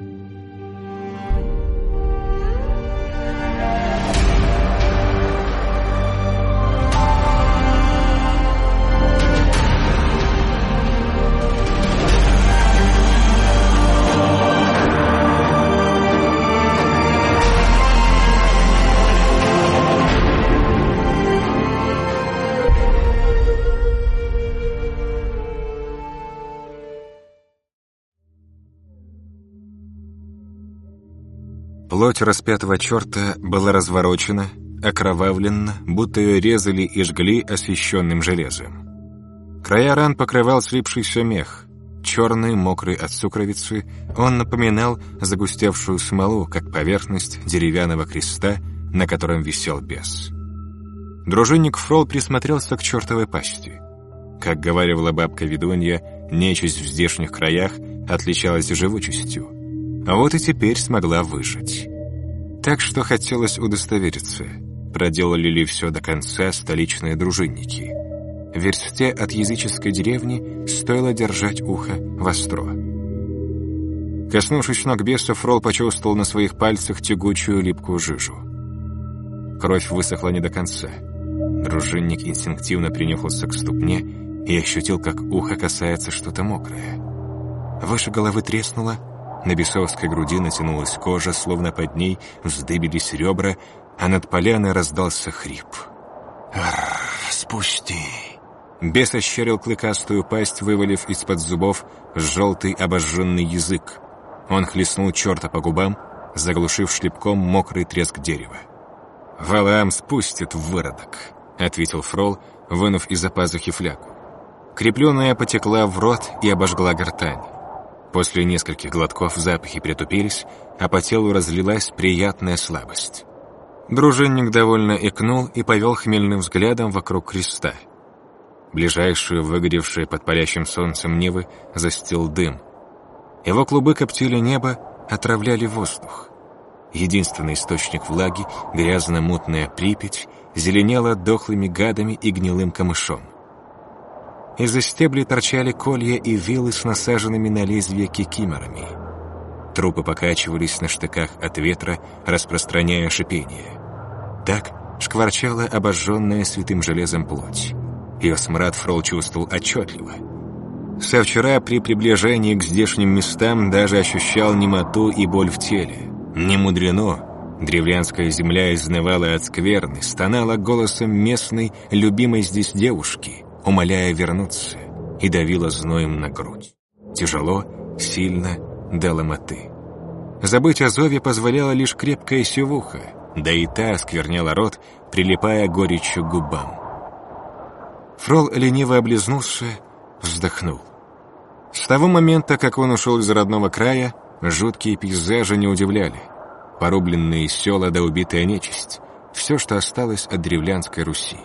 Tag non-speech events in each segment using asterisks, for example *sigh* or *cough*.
うん。Плоть распятого черта была разворочена, окровавлена, будто ее резали и жгли освещенным железом. Края ран покрывал слипшийся мех. Черный, мокрый от сукровицы, он напоминал загустевшую смолу, как поверхность деревянного креста, на котором висел бес. Дружинник Фрол присмотрелся к чертовой пасти. Как говорила бабка ведунья, нечисть в здешних краях отличалась живучестью а вот и теперь смогла выжить. Так что хотелось удостовериться, проделали ли все до конца столичные дружинники. В версте от языческой деревни стоило держать ухо востро. Коснувшись ног беса, Фрол почувствовал на своих пальцах тягучую липкую жижу. Кровь высохла не до конца. Дружинник инстинктивно принюхался к ступне и ощутил, как ухо касается что-то мокрое. Выше головы треснуло, на бесовской груди натянулась кожа, словно под ней вздыбились ребра, а над поляной раздался хрип. «Арр, спусти!» Бес ощерил клыкастую пасть, вывалив из-под зубов желтый обожженный язык. Он хлестнул черта по губам, заглушив шлепком мокрый треск дерева. «Валаам спустит выродок», — ответил Фрол, вынув из-за пазухи флягу. Крепленная потекла в рот и обожгла гортань. После нескольких глотков запахи притупились, а по телу разлилась приятная слабость. Дружинник довольно икнул и повел хмельным взглядом вокруг креста. Ближайшую, выгоревшую под палящим солнцем Невы, застил дым. Его клубы коптили небо, отравляли воздух. Единственный источник влаги, грязно-мутная Припять, зеленела дохлыми гадами и гнилым камышом. Из-за стеблей торчали колья и вилы с насаженными на лезвие кикиморами. Трупы покачивались на штыках от ветра, распространяя шипение. Так шкварчала обожженная святым железом плоть. Ее смрад Фрол чувствовал отчетливо. Со вчера при приближении к здешним местам даже ощущал немоту и боль в теле. Не мудрено. Древлянская земля изнывала от скверны, стонала голосом местной, любимой здесь девушки — умоляя вернуться, и давила зноем на грудь. Тяжело, сильно, до ломоты. Забыть о зове позволяла лишь крепкая севуха, да и та скверняла рот, прилипая горечью к губам. Фрол лениво облизнулся, вздохнул. С того момента, как он ушел из родного края, жуткие пейзажи не удивляли. Порубленные села да убитая нечисть — все, что осталось от древлянской Руси.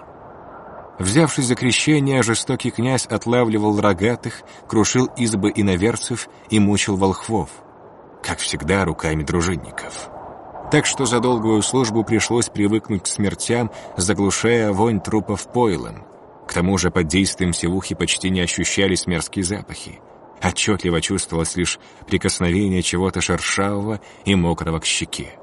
Взявшись за крещение, жестокий князь отлавливал рогатых, крушил избы иноверцев и мучил волхвов. Как всегда, руками дружинников. Так что за долгую службу пришлось привыкнуть к смертям, заглушая вонь трупов пойлом. К тому же под действием севухи почти не ощущались мерзкие запахи. Отчетливо чувствовалось лишь прикосновение чего-то шершавого и мокрого к щеке.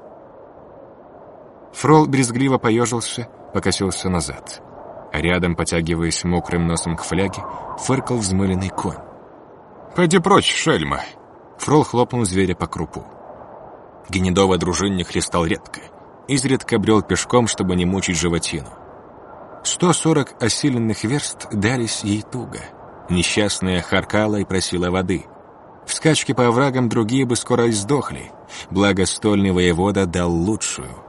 Фрол брезгливо поежился, покосился назад — Рядом, потягиваясь мокрым носом к фляге, фыркал взмыленный конь. «Пойди прочь, шельма!» Фрол хлопнул зверя по крупу. Гнедова дружинник листал редко, изредка брел пешком, чтобы не мучить животину. Сто сорок осиленных верст дались ей туго. Несчастная харкала и просила воды. В скачке по оврагам другие бы скоро издохли, благо стольный воевода дал лучшую —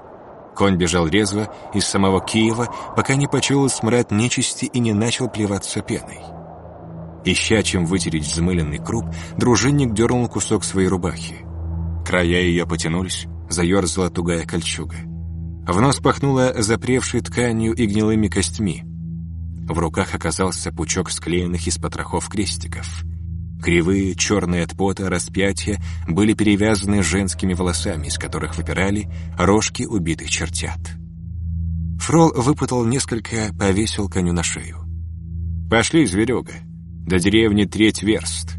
Конь бежал резво из самого Киева, пока не почуял смрад нечисти и не начал плеваться пеной. Ища чем вытереть взмыленный круп, дружинник дернул кусок своей рубахи. Края ее потянулись, заерзала тугая кольчуга. В нос пахнуло запревшей тканью и гнилыми костьми. В руках оказался пучок склеенных из потрохов крестиков — Кривые, черные от пота распятия были перевязаны женскими волосами, из которых выпирали рожки убитых чертят. Фрол выпутал несколько, повесил коню на шею. «Пошли, зверюга, до деревни треть верст».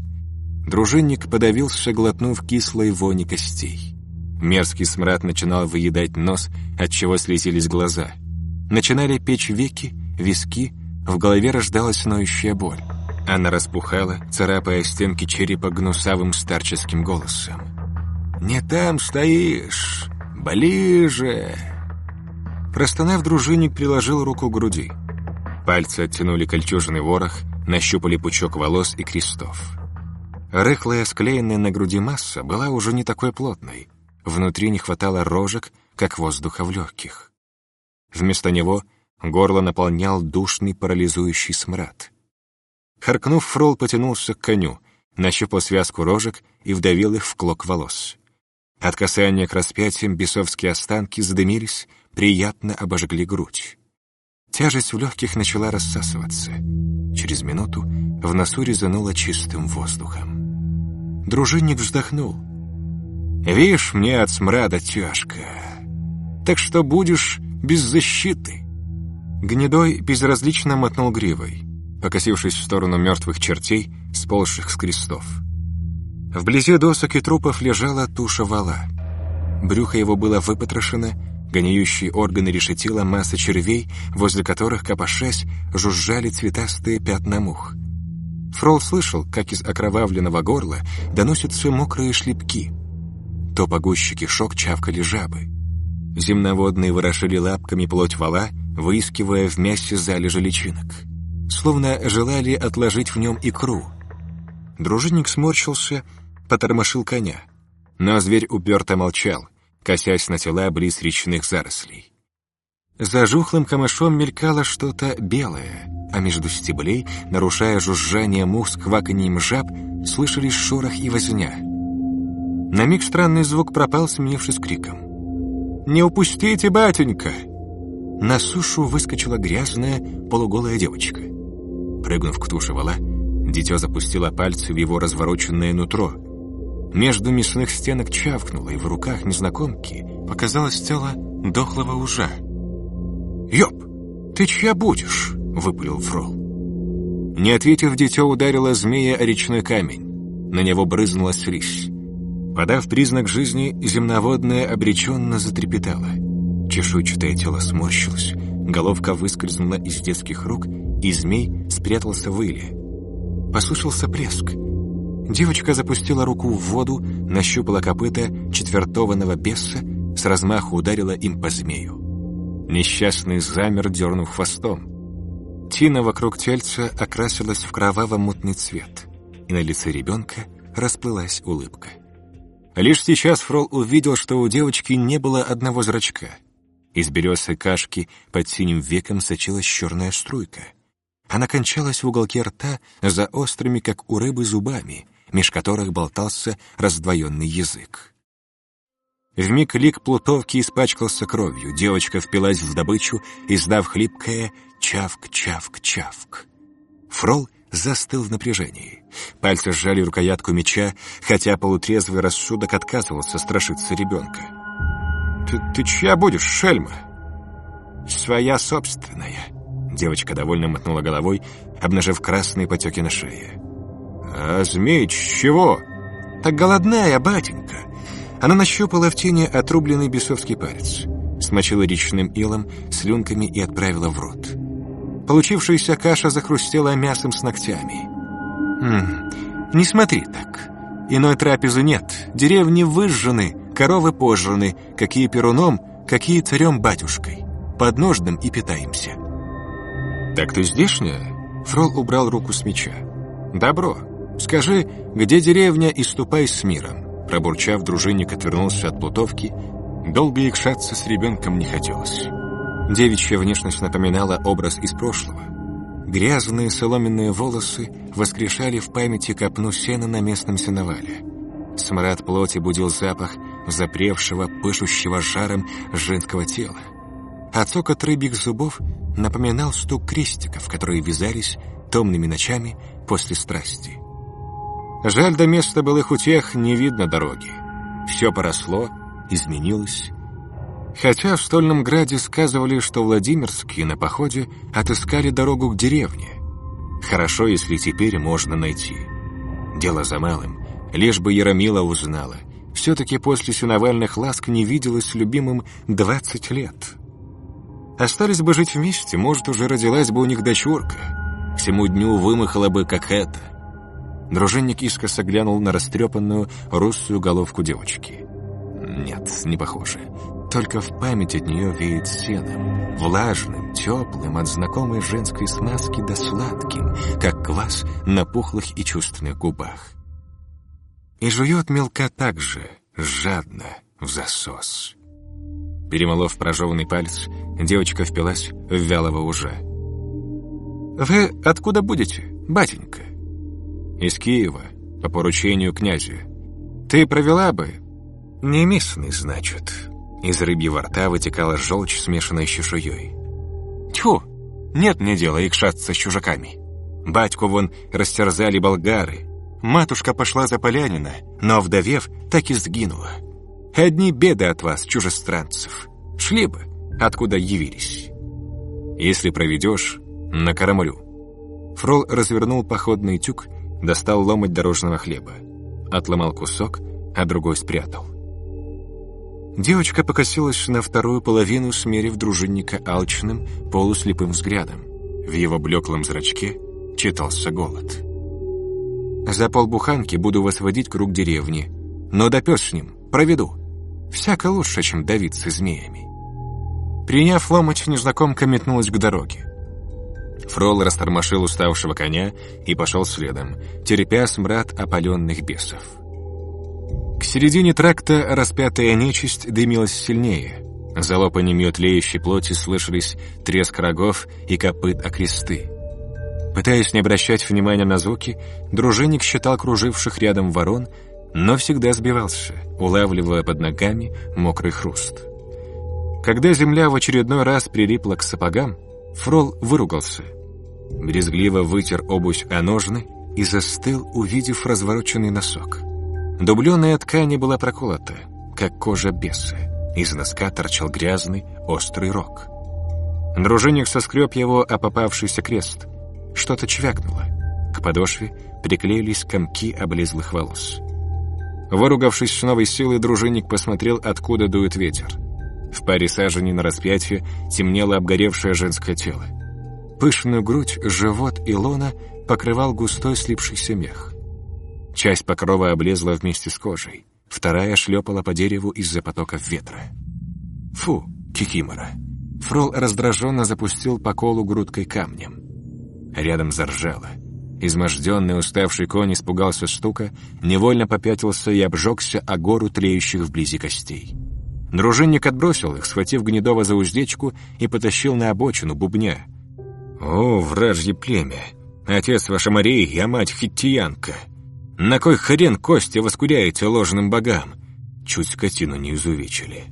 Дружинник подавился, глотнув кислой вони костей. Мерзкий смрад начинал выедать нос, отчего слезились глаза. Начинали печь веки, виски, в голове рождалась ноющая боль. Она распухала, царапая стенки черепа гнусавым старческим голосом. «Не там стоишь! Ближе!» Простонав, дружинник приложил руку к груди. Пальцы оттянули кольчужный ворох, нащупали пучок волос и крестов. Рыхлая, склеенная на груди масса была уже не такой плотной. Внутри не хватало рожек, как воздуха в легких. Вместо него горло наполнял душный парализующий смрад. Харкнув, Фрол потянулся к коню, нащупал связку рожек и вдавил их в клок волос. От касания к распятиям бесовские останки задымились, приятно обожгли грудь. Тяжесть в легких начала рассасываться. Через минуту в носу резануло чистым воздухом. Дружинник вздохнул. «Вишь, мне от смрада тяжко. Так что будешь без защиты». Гнедой безразлично мотнул гривой, покосившись в сторону мертвых чертей, сползших с крестов. Вблизи досок и трупов лежала туша вала. Брюхо его было выпотрошено, гниющие органы решетила масса червей, возле которых, копошась, жужжали цветастые пятна мух. Фрол слышал, как из окровавленного горла доносятся мокрые шлепки. То по гуще кишок чавкали жабы. Земноводные ворошили лапками плоть вала, выискивая в мясе залежи личинок. Словно желали отложить в нем икру — Дружинник сморщился, потормошил коня. Но зверь уперто молчал, косясь на тела близ речных зарослей. За жухлым камышом мелькало что-то белое, а между стеблей, нарушая жужжание мух с кваканьем жаб, слышались шорох и возня. На миг странный звук пропал, сменившись криком. «Не упустите, батенька!» На сушу выскочила грязная, полуголая девочка. Прыгнув к туше вала, Дитё запустило пальцы в его развороченное нутро. Между мясных стенок чавкнуло, и в руках незнакомки показалось тело дохлого ужа. «Ёп, ты чья будешь?» — выпалил Фрол. Не ответив, дитё ударило змея о речной камень. На него брызнула слизь. Подав признак жизни, земноводное обреченно затрепетало. Чешуйчатое тело сморщилось, головка выскользнула из детских рук, и змей спрятался в иле. Послышался плеск. Девочка запустила руку в воду, нащупала копыта четвертованного беса, с размаху ударила им по змею. Несчастный замер, дернув хвостом. Тина вокруг тельца окрасилась в кроваво-мутный цвет, и на лице ребенка расплылась улыбка. Лишь сейчас Фрол увидел, что у девочки не было одного зрачка. Из березы кашки под синим веком сочилась черная струйка — она кончалась в уголке рта за острыми, как у рыбы, зубами, меж которых болтался раздвоенный язык. Вмиг лик плутовки испачкался кровью, девочка впилась в добычу, издав хлипкое «чавк-чавк-чавк». Фрол застыл в напряжении. Пальцы сжали рукоятку меча, хотя полутрезвый рассудок отказывался страшиться ребенка. «Ты, ты чья будешь, шельма?» «Своя собственная», Девочка довольно мотнула головой, обнажив красные потеки на шее. «А змей чего?» «Так голодная, батенька!» Она нащупала в тени отрубленный бесовский палец, смочила речным илом, слюнками и отправила в рот. Получившаяся каша захрустела мясом с ногтями. «Хм, не смотри так. Иной трапезы нет. Деревни выжжены, коровы пожраны, какие перуном, какие царем-батюшкой. Подножным и питаемся». «Так ты здешняя?» Фрол убрал руку с меча. «Добро. Скажи, где деревня и ступай с миром». Пробурчав, дружинник отвернулся от плутовки. Долго икшаться с ребенком не хотелось. Девичья внешность напоминала образ из прошлого. Грязные соломенные волосы воскрешали в памяти копну сена на местном сеновале. Смрад плоти будил запах запревшего, пышущего жаром женского тела. А цокот рыбьих зубов напоминал стук крестиков, которые вязались томными ночами после страсти. Жаль, до места былых утех не видно дороги. Все поросло, изменилось. Хотя в Стольном Граде сказывали, что Владимирские на походе отыскали дорогу к деревне. Хорошо, если теперь можно найти. Дело за малым. Лишь бы Яромила узнала. Все-таки после синовальных ласк не виделась любимым двадцать лет. Остались бы жить вместе, может, уже родилась бы у них дочурка. К всему дню вымахала бы, как это. Дружинник искоса глянул на растрепанную русую головку девочки. Нет, не похоже. Только в память от нее веет сеном, влажным, теплым, от знакомой женской смазки до сладким, как квас на пухлых и чувственных губах. И жует мелка так же, жадно, в засос. Перемолов прожеванный палец, девочка впилась в вялого уже. «Вы откуда будете, батенька?» «Из Киева, по поручению князя. Ты провела бы?» «Не местный, значит». Из рыбьего рта вытекала желчь, смешанная с чешуей. «Тьфу! Нет мне дела икшаться с чужаками. Батьку вон растерзали болгары. Матушка пошла за полянина, но, вдовев, так и сгинула. Одни беды от вас, чужестранцев. Шли бы, откуда явились. Если проведешь, накормлю». Фрол развернул походный тюк, достал ломоть дорожного хлеба. Отломал кусок, а другой спрятал. Девочка покосилась на вторую половину, смерив дружинника алчным, полуслепым взглядом. В его блеклом зрачке читался голод. «За полбуханки буду вас водить круг деревни, но допес с ним, проведу. Всяко лучше, чем давиться змеями». Приняв ломоть, незнакомка метнулась к дороге. Фрол растормошил уставшего коня и пошел следом, терпя смрад опаленных бесов. К середине тракта распятая нечисть дымилась сильнее. За лопаньем тлеющей плоти слышались треск рогов и копыт о кресты. Пытаясь не обращать внимания на звуки, дружинник считал круживших рядом ворон, но всегда сбивался, улавливая под ногами мокрый хруст. Когда земля в очередной раз прилипла к сапогам, Фрол выругался. Брезгливо вытер обувь о ножны и застыл, увидев развороченный носок. Дубленая ткань была проколота, как кожа беса. Из носка торчал грязный, острый рог. Дружинник соскреб его о попавшийся крест. Что-то чвякнуло. К подошве приклеились комки облезлых волос. Выругавшись с новой силой, дружинник посмотрел, откуда дует ветер. В паре саженей на распятие темнело обгоревшее женское тело. Пышную грудь, живот и лона покрывал густой слипшийся мех. Часть покрова облезла вместе с кожей, вторая шлепала по дереву из-за потоков ветра. «Фу, кикимора!» Фрол раздраженно запустил по колу грудкой камнем. Рядом заржало. Изможденный уставший конь испугался стука, невольно попятился и обжегся о гору тлеющих вблизи костей. Дружинник отбросил их, схватив Гнедова за уздечку и потащил на обочину бубня. «О, вражье племя! Отец ваша Мария, я мать хиттиянка!» На кой хрен кости воскуряете ложным богам? Чуть скотину не изувечили.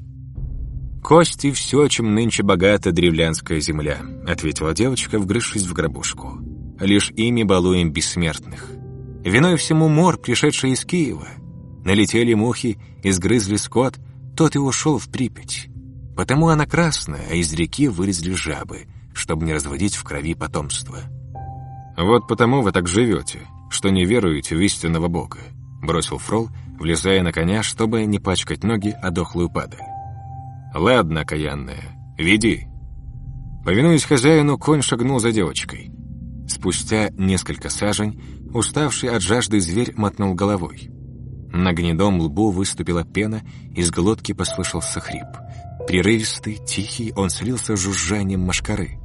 «Кости — все, чем нынче богата древлянская земля», — ответила девочка, вгрызшись в гробушку. «Лишь ими балуем бессмертных. Виной всему мор, пришедший из Киева. Налетели мухи, изгрызли скот, тот и ушел в Припять. Потому она красная, а из реки вылезли жабы, чтобы не разводить в крови потомство». «Вот потому вы так живете», что не веруете в истинного Бога», — бросил Фрол, влезая на коня, чтобы не пачкать ноги о дохлую падаль. «Ладно, каянная, веди». Повинуясь хозяину, конь шагнул за девочкой. Спустя несколько сажень, уставший от жажды зверь мотнул головой. На гнедом лбу выступила пена, из глотки послышался хрип. Прерывистый, тихий, он слился с жужжанием машкары.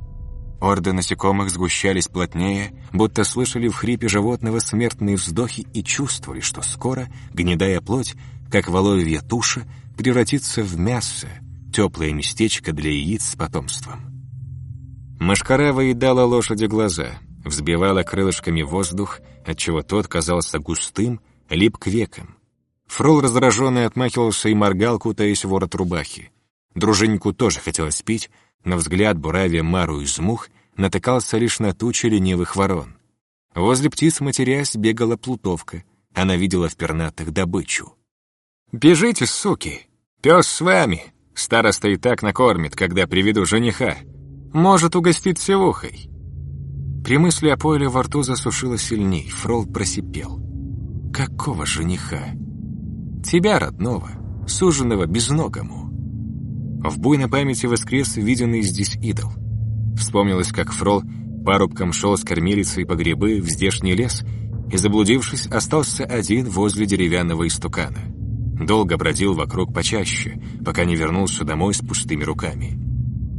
Орды насекомых сгущались плотнее, будто слышали в хрипе животного смертные вздохи и чувствовали, что скоро гнедая плоть, как воловья туша, превратится в мясо, теплое местечко для яиц с потомством. Машкара выедала лошади глаза, взбивала крылышками воздух, отчего тот казался густым, лип к векам. Фрол раздраженный отмахивался и моргал, кутаясь в ворот рубахи. Дружиннику тоже хотелось пить, но взгляд, буравя Мару из мух, натыкался лишь на тучи ленивых ворон. Возле птиц, матерясь, бегала плутовка. Она видела в пернатых добычу. «Бежите, суки! Пес с вами! Староста и так накормит, когда приведу жениха. Может угостить севухой!» При мысли о пойле во рту засушило сильней, Фрол просипел. Какого жениха? Тебя, родного, суженного безногому. В буйной памяти воскрес виденный здесь идол. Вспомнилось, как Фрол парубком шел с кормилицей по грибы в здешний лес и, заблудившись, остался один возле деревянного истукана. Долго бродил вокруг почаще, пока не вернулся домой с пустыми руками.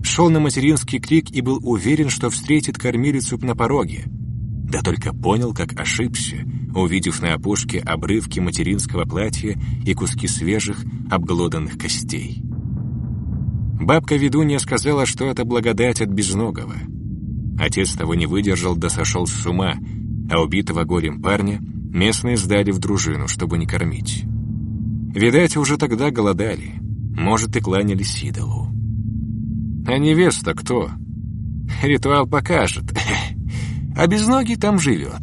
Шел на материнский крик и был уверен, что встретит кормилицу на пороге. Да только понял, как ошибся, увидев на опушке обрывки материнского платья и куски свежих, обглоданных костей. Бабка-ведунья сказала, что это благодать от безногого. Отец того не выдержал да сошел с ума, а убитого горем парня местные сдали в дружину, чтобы не кормить. Видать, уже тогда голодали, может, и кланялись идолу. А невеста кто? Ритуал покажет. А безногий там живет.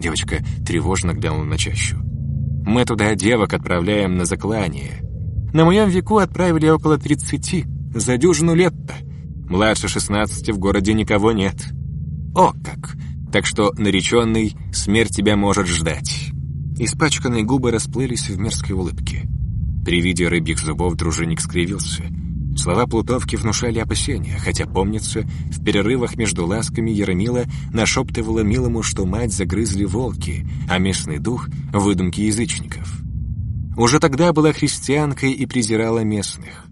Девочка тревожно глянула на чащу. Мы туда девок отправляем на заклание. На моем веку отправили около тридцати, за дюжину лет-то. Младше шестнадцати в городе никого нет. О как! Так что, нареченный, смерть тебя может ждать. Испачканные губы расплылись в мерзкой улыбке. При виде рыбьих зубов дружинник скривился. Слова Плутовки внушали опасения, хотя, помнится, в перерывах между ласками Яромила нашептывала милому, что мать загрызли волки, а местный дух — выдумки язычников. Уже тогда была христианкой и презирала местных.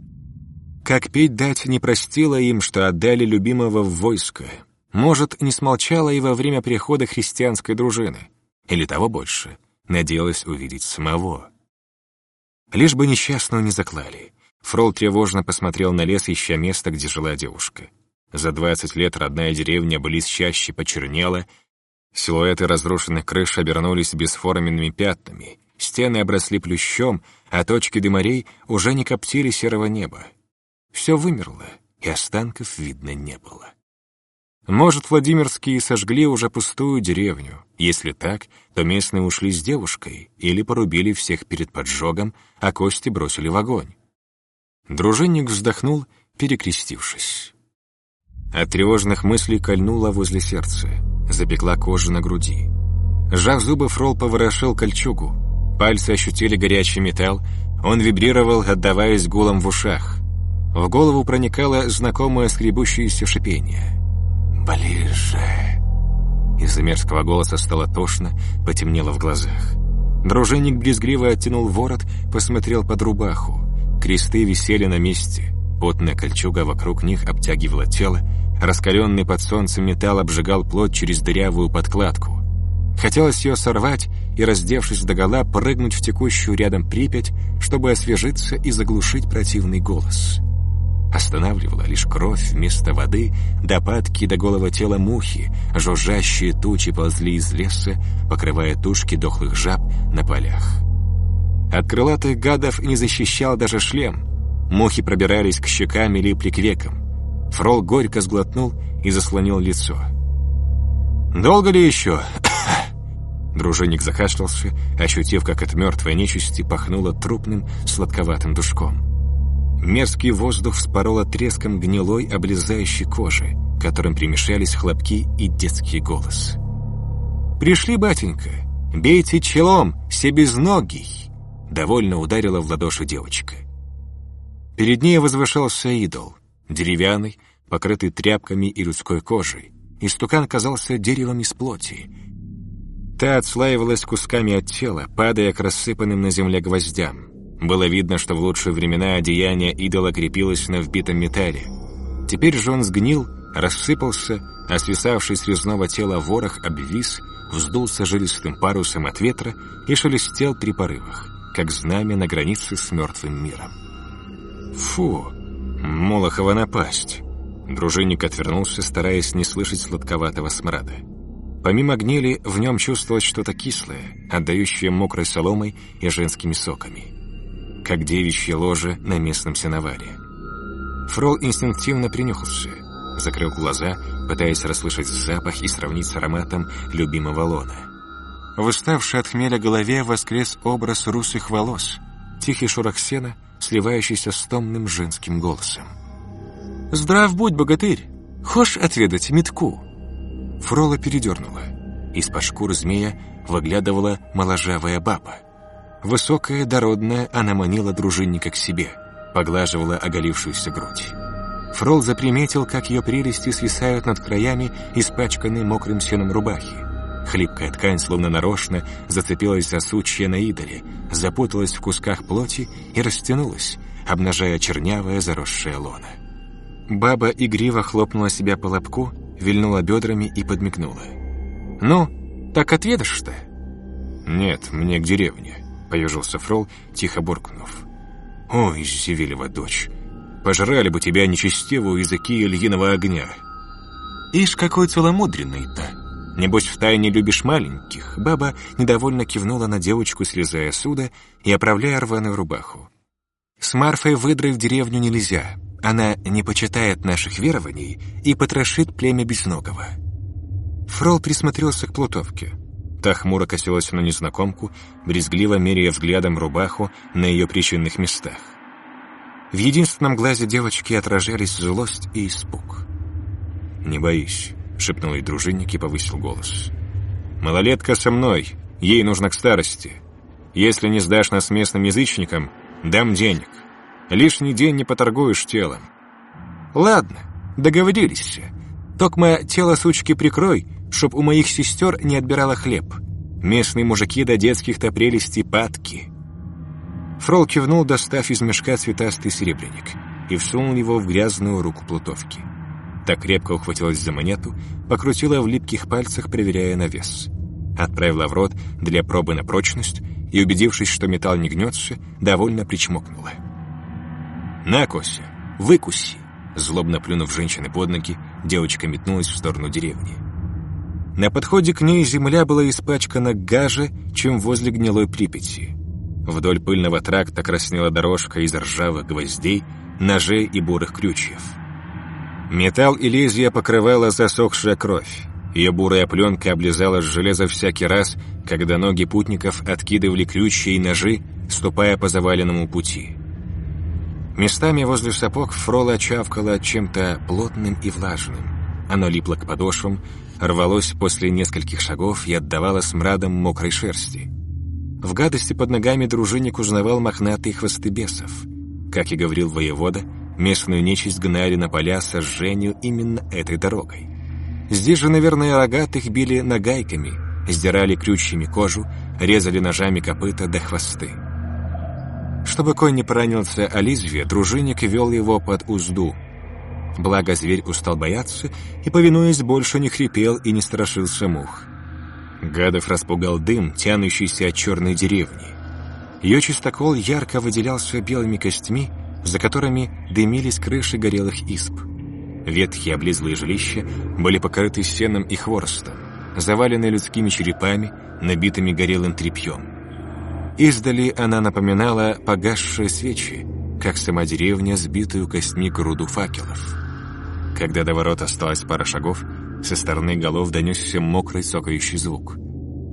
Как петь дать не простила им, что отдали любимого в войско. Может, не смолчала и во время прихода христианской дружины. Или того больше, надеялась увидеть самого. Лишь бы несчастную не заклали. Фрол тревожно посмотрел на лес, ища место, где жила девушка. За двадцать лет родная деревня близ чаще почернела, силуэты разрушенных крыш обернулись бесформенными пятнами, стены обросли плющом, а точки дымарей уже не коптили серого неба. Все вымерло, и останков видно не было. Может, Владимирские сожгли уже пустую деревню. Если так, то местные ушли с девушкой или порубили всех перед поджогом, а кости бросили в огонь. Дружинник вздохнул, перекрестившись. От тревожных мыслей кольнуло возле сердца, запекла кожа на груди. Сжав зубы, Фрол поворошил кольчугу. Пальцы ощутили горячий металл, он вибрировал, отдаваясь гулом в ушах. В голову проникало знакомое скребущееся шипение. «Ближе!» Из-за мерзкого голоса стало тошно, потемнело в глазах. Дружинник брезгливо оттянул ворот, посмотрел под рубаху. Кресты висели на месте. Потная кольчуга вокруг них обтягивала тело, раскаленный под солнцем металл обжигал плоть через дырявую подкладку. Хотелось ее сорвать и, раздевшись догола, прыгнуть в текущую рядом Припять, чтобы освежиться и заглушить противный голос. Останавливала лишь кровь вместо воды, до падки до голого тела мухи, жужжащие тучи ползли из леса, покрывая тушки дохлых жаб на полях. От крылатых гадов не защищал даже шлем. Мухи пробирались к щекам и липли к векам. Фрол горько сглотнул и заслонил лицо. «Долго ли еще?» *coughs* Дружинник закашлялся, ощутив, как от мертвой нечисти пахнуло трупным, сладковатым душком. Мерзкий воздух вспорола треском гнилой, облезающей кожи, которым примешались хлопки и детский голос. «Пришли, батенька! Бейте челом, себезногий!» Довольно ударила в ладоши девочка. Перед ней возвышался идол, деревянный, покрытый тряпками и людской кожей. Истукан казался деревом из плоти. Та отслаивалась кусками от тела, падая к рассыпанным на земле гвоздям. Было видно, что в лучшие времена одеяние идола крепилось на вбитом металле. Теперь же он сгнил, рассыпался, а свисавший с резного тела ворох обвис, вздулся жилистым парусом от ветра и шелестел при порывах как знамя на границе с мертвым миром. «Фу! Молохова напасть!» Дружинник отвернулся, стараясь не слышать сладковатого смрада. Помимо гнили, в нем чувствовалось что-то кислое, отдающее мокрой соломой и женскими соками. Как девичье ложе на местном сеновале. Фрол инстинктивно принюхался, закрыл глаза, пытаясь расслышать запах и сравнить с ароматом любимого лона. В уставшей от хмеля голове воскрес образ русых волос, тихий шорох сена, сливающийся с томным женским голосом. «Здрав будь, богатырь! Хошь отведать метку?» Фрола передернула. Из-под шкуры змея выглядывала моложавая баба. Высокая, дородная, она манила дружинника к себе, поглаживала оголившуюся грудь. Фрол заприметил, как ее прелести свисают над краями, испачканной мокрым сеном рубахи. Хлипкая ткань, словно нарочно, зацепилась за сучья на идоле, запуталась в кусках плоти и растянулась, обнажая чернявое заросшее лоно. Баба игриво хлопнула себя по лобку, вильнула бедрами и подмигнула. «Ну, так отведаешь-то?» «Нет, мне к деревне», — поежился Фрол, тихо буркнув. «Ой, Зевелева дочь, пожрали бы тебя нечестивую языки льиного огня». «Ишь, какой целомудренный-то! Небось, втайне любишь маленьких?» Баба недовольно кивнула на девочку, слезая суда и оправляя рваную рубаху. «С Марфой выдрой в деревню нельзя. Она не почитает наших верований и потрошит племя Безногого». Фрол присмотрелся к плутовке. Та хмуро косилась на незнакомку, брезгливо меряя взглядом рубаху на ее причинных местах. В единственном глазе девочки отражались злость и испуг. «Не боись», — шепнул ей дружинник и повысил голос. «Малолетка со мной, ей нужно к старости. Если не сдашь нас местным язычникам, дам денег. Лишний день не поторгуешь телом». «Ладно, договорились. Токма тело сучки прикрой, чтоб у моих сестер не отбирала хлеб. Местные мужики до детских-то прелести падки». Фрол кивнул, достав из мешка цветастый серебряник, и всунул его в грязную руку плутовки. Так крепко ухватилась за монету, покрутила в липких пальцах, проверяя на вес. Отправила в рот для пробы на прочность и, убедившись, что металл не гнется, довольно причмокнула. «На, Кося, выкуси!» Злобно плюнув женщины под ноги, девочка метнулась в сторону деревни. На подходе к ней земля была испачкана гаже, чем возле гнилой Припяти. Вдоль пыльного тракта краснела дорожка из ржавых гвоздей, ножей и бурых крючьев. Металл и лезвия покрывала засохшая кровь. Ее бурая пленка облизала железо всякий раз, когда ноги путников откидывали крючья и ножи, ступая по заваленному пути. Местами возле сапог Фрола чавкала чем-то плотным и влажным. Оно липло к подошвам, рвалось после нескольких шагов и отдавало смрадом мокрой шерсти. В гадости под ногами дружинник узнавал мохнатые хвосты бесов. Как и говорил воевода, местную нечисть гнали на поля сожжению именно этой дорогой. Здесь же, наверное, рогатых били нагайками, сдирали крючьями кожу, резали ножами копыта до хвосты. Чтобы конь не поранился о лезвие, дружинник вел его под узду — Благо зверь устал бояться и, повинуясь, больше не хрипел и не страшился мух. Гадов распугал дым, тянущийся от черной деревни. Ее чистокол ярко выделялся белыми костьми, за которыми дымились крыши горелых исп. Ветхие облизлые жилища были покрыты сеном и хворостом, завалены людскими черепами, набитыми горелым тряпьем. Издали она напоминала погасшие свечи, как сама деревня, сбитую костьми груду факелов. Когда до ворот осталась пара шагов, со стороны голов донесся мокрый цокающий звук.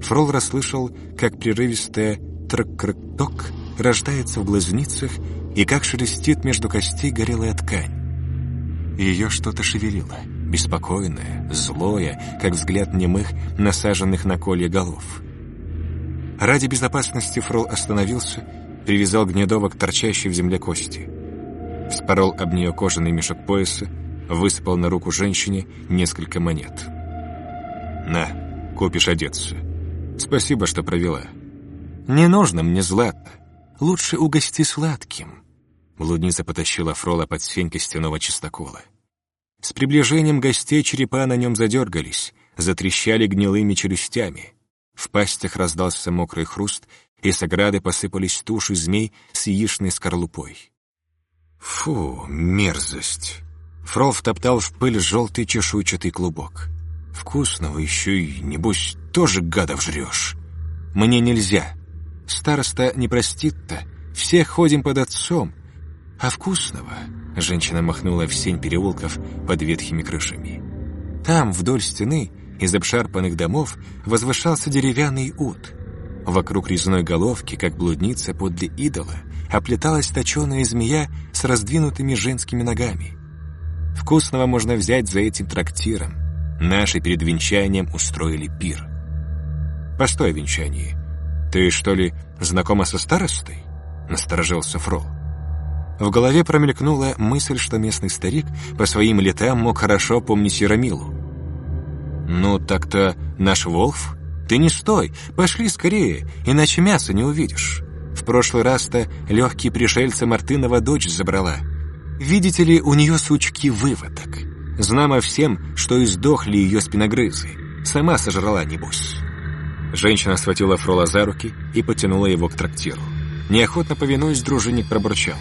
Фрол расслышал, как прерывистая трк-крк-ток рождается в глазницах и как шелестит между костей горелая ткань. Ее что-то шевелило, беспокойное, злое, как взгляд немых, насаженных на колья голов. Ради безопасности Фрол остановился, привязал гнедовок торчащей в земле кости. Вспорол об нее кожаный мешок пояса, высыпал на руку женщине несколько монет. «На, купишь одеться. Спасибо, что провела». «Не нужно мне злато. Лучше угости сладким». Блудница потащила Фрола под сень костяного чистокола. С приближением гостей черепа на нем задергались, затрещали гнилыми челюстями. В пастях раздался мокрый хруст, и с ограды посыпались туши змей с яичной скорлупой. «Фу, мерзость!» Фрол втоптал в пыль желтый чешуйчатый клубок. «Вкусного еще и, небось, тоже гадов жрешь. Мне нельзя. Староста не простит-то. Все ходим под отцом. А вкусного...» Женщина махнула в сень переулков под ветхими крышами. Там, вдоль стены, из обшарпанных домов, возвышался деревянный ут. Вокруг резной головки, как блудница подле идола, оплеталась точеная змея с раздвинутыми женскими ногами — Вкусного можно взять за этим трактиром. Наши перед венчанием устроили пир. Постой, венчание. Ты, что ли, знакома со старостой?» — насторожился Фрол. В голове промелькнула мысль, что местный старик по своим летам мог хорошо помнить Яромилу. «Ну, так-то наш Волф? Ты не стой, пошли скорее, иначе мяса не увидишь. В прошлый раз-то легкие пришельцы Мартынова дочь забрала. Видите ли, у нее сучки выводок. Знамо всем, что издохли ее спиногрызы. Сама сожрала, небось». Женщина схватила Фрола за руки и потянула его к трактиру. Неохотно повинуясь, дружинник пробурчал.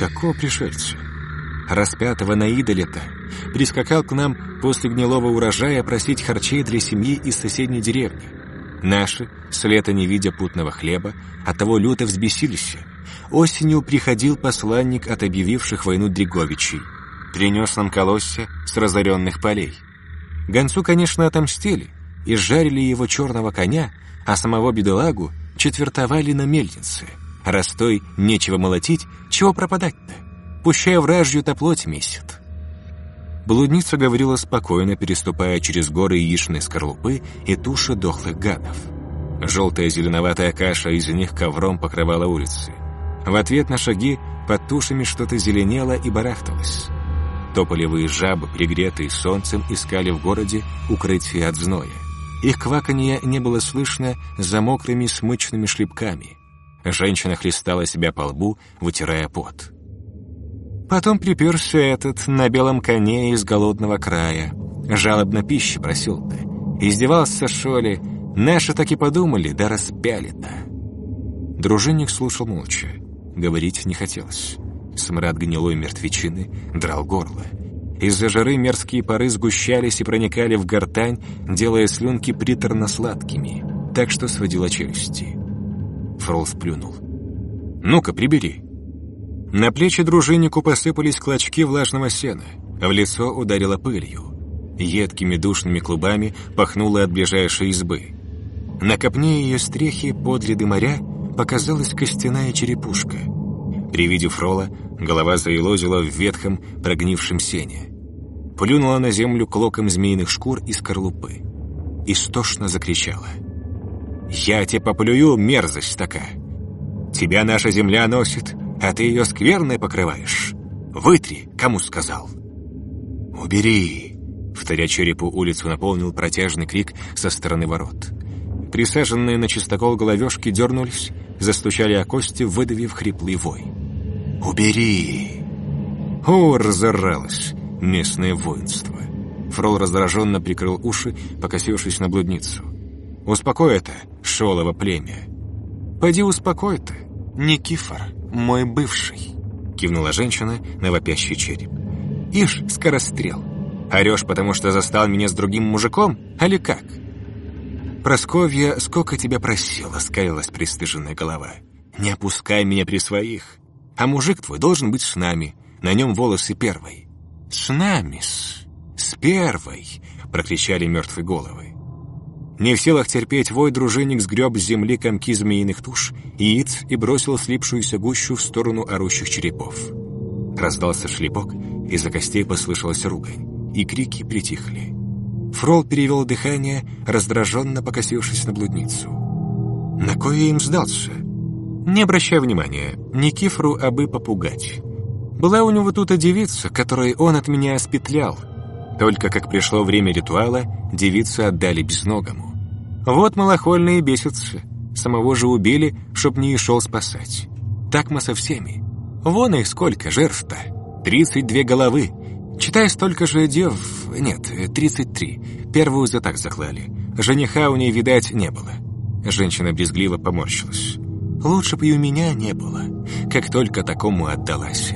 «Какого пришельца? Распятого на идоле-то. Прискакал к нам после гнилого урожая просить харчей для семьи из соседней деревни. Наши, с лета не видя путного хлеба, от того люто взбесились. Осенью приходил посланник от объявивших войну Дриговичей. Принес нам колосся с разоренных полей. Гонцу, конечно, отомстили, и жарили его черного коня, а самого бедолагу четвертовали на мельнице. Растой нечего молотить, чего пропадать-то? Пущай вражью-то плоть месяц. Блудница говорила спокойно, переступая через горы яичной скорлупы и туши дохлых гадов. Желтая зеленоватая каша из них ковром покрывала улицы. В ответ на шаги под тушами что-то зеленело и барахталось. Тополевые жабы, пригретые солнцем, искали в городе укрытие от зноя. Их кваканье не было слышно за мокрыми смычными шлепками. Женщина хлестала себя по лбу, вытирая пот. Потом приперся этот на белом коне из голодного края. Жалобно пищи просил-то. Издевался, что ли? Наши так и подумали, да распяли-то. Дружинник слушал молча. Говорить не хотелось. Смрад гнилой мертвечины драл горло. Из-за жары мерзкие пары сгущались и проникали в гортань, делая слюнки приторно-сладкими, так что сводила челюсти. Фрол сплюнул. «Ну-ка, прибери». На плечи дружиннику посыпались клочки влажного сена, в лицо ударило пылью. Едкими душными клубами пахнуло от ближайшей избы. На копне ее стрехи подле дымаря показалась костяная черепушка. При виде Фрола голова заелозила в ветхом прогнившем сене плюнула на землю клоком змеиных шкур и скорлупы. Истошно закричала. «Я тебе поплюю, мерзость такая! Тебя наша земля носит, а ты ее скверной покрываешь. Вытри, кому сказал!» «Убери!» Вторя черепу улицу наполнил протяжный крик со стороны ворот. Присаженные на чистокол головешки дернулись, застучали о кости, выдавив хриплый вой. «Убери!» О, разоралась местное воинство. Фрол раздраженно прикрыл уши, покосившись на блудницу. «Успокой это, шолово племя!» «Пойди успокой ты, Никифор, мой бывший!» Кивнула женщина на вопящий череп. «Ишь, скорострел! Орешь, потому что застал меня с другим мужиком? Али как?» «Просковья, сколько тебя просила!» — скалилась пристыженная голова. «Не опускай меня при своих! А мужик твой должен быть с нами, на нем волосы первой!» «С нами-с! С первой!» — прокричали мертвые головы. Не в силах терпеть вой, дружинник сгреб с земли комки змеиных туш, яиц и бросил слипшуюся гущу в сторону орущих черепов. Раздался шлепок, из-за костей послышалась ругань, и крики притихли. Фрол перевел дыхание, раздраженно покосившись на блудницу. «На кое им сдался?» «Не обращай внимания, Никифору абы попугать. Была у него тут и девица, которой он от меня спетлял. Только как пришло время ритуала, девицу отдали безногому. Вот малохольные бесятся. Самого же убили, чтоб не и шел спасать. Так мы со всеми. Вон их сколько жертв-то. Тридцать две головы. Читай, столько же дев... Нет, тридцать три. Первую за так заклали. Жениха у ней, видать, не было. Женщина брезгливо поморщилась. Лучше бы и у меня не было, как только такому отдалась.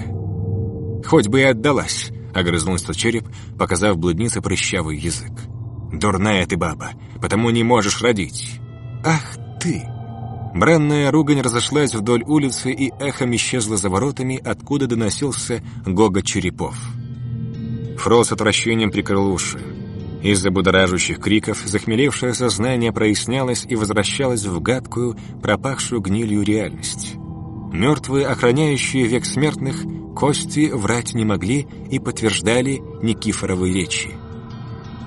«Хоть бы и отдалась», — огрызнулся череп, показав блуднице прыщавый язык. «Дурная ты баба, потому не можешь родить». «Ах ты!» Бранная ругань разошлась вдоль улицы и эхом исчезла за воротами, откуда доносился гога черепов. Фрол с отвращением прикрыл уши. Из-за будоражащих криков захмелевшее сознание прояснялось и возвращалось в гадкую, пропахшую гнилью реальность. Мертвые, охраняющие век смертных, Кости врать не могли и подтверждали Никифоровы речи.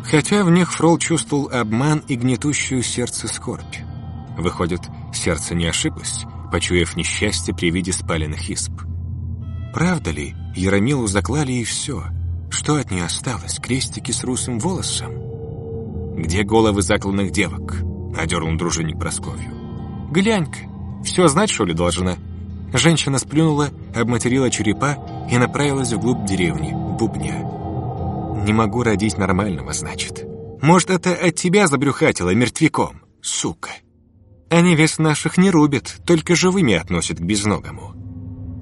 Хотя в них Фрол чувствовал обман и гнетущую сердце скорбь. Выходит, сердце не ошиблось, почуяв несчастье при виде спаленных исп. Правда ли, Яромилу заклали и все? Что от нее осталось? Крестики с русым волосом? Где головы закланных девок? Одернул дружинник Просковью. Глянь-ка, все знать, что ли, должна? Женщина сплюнула, обматерила черепа и направилась вглубь деревни, бубня. «Не могу родить нормального, значит. Может, это от тебя забрюхатило мертвяком, сука. А невест наших не рубят, только живыми относят к безногому».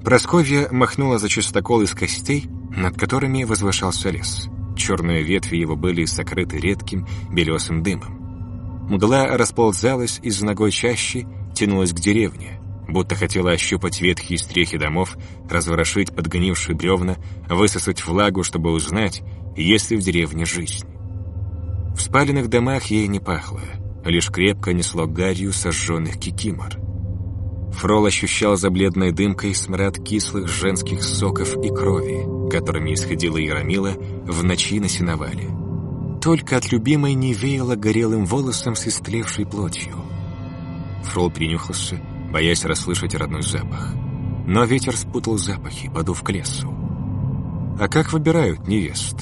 Просковья махнула за чистокол из костей, над которыми возвышался лес. Черные ветви его были сокрыты редким белесым дымом. Мгла расползалась из ногой чащи, тянулась к деревне будто хотела ощупать ветхие стрехи домов, разворошить подгонившие бревна, высосать влагу, чтобы узнать, есть ли в деревне жизнь. В спаленных домах ей не пахло, лишь крепко несло гарью сожженных кикимор. Фрол ощущал за бледной дымкой смрад кислых женских соков и крови, которыми исходила Яромила в ночи на сеновале. Только от любимой не веяло горелым волосом с истлевшей плотью. Фрол принюхался боясь расслышать родной запах. Но ветер спутал запахи, подув к лесу. А как выбирают невест?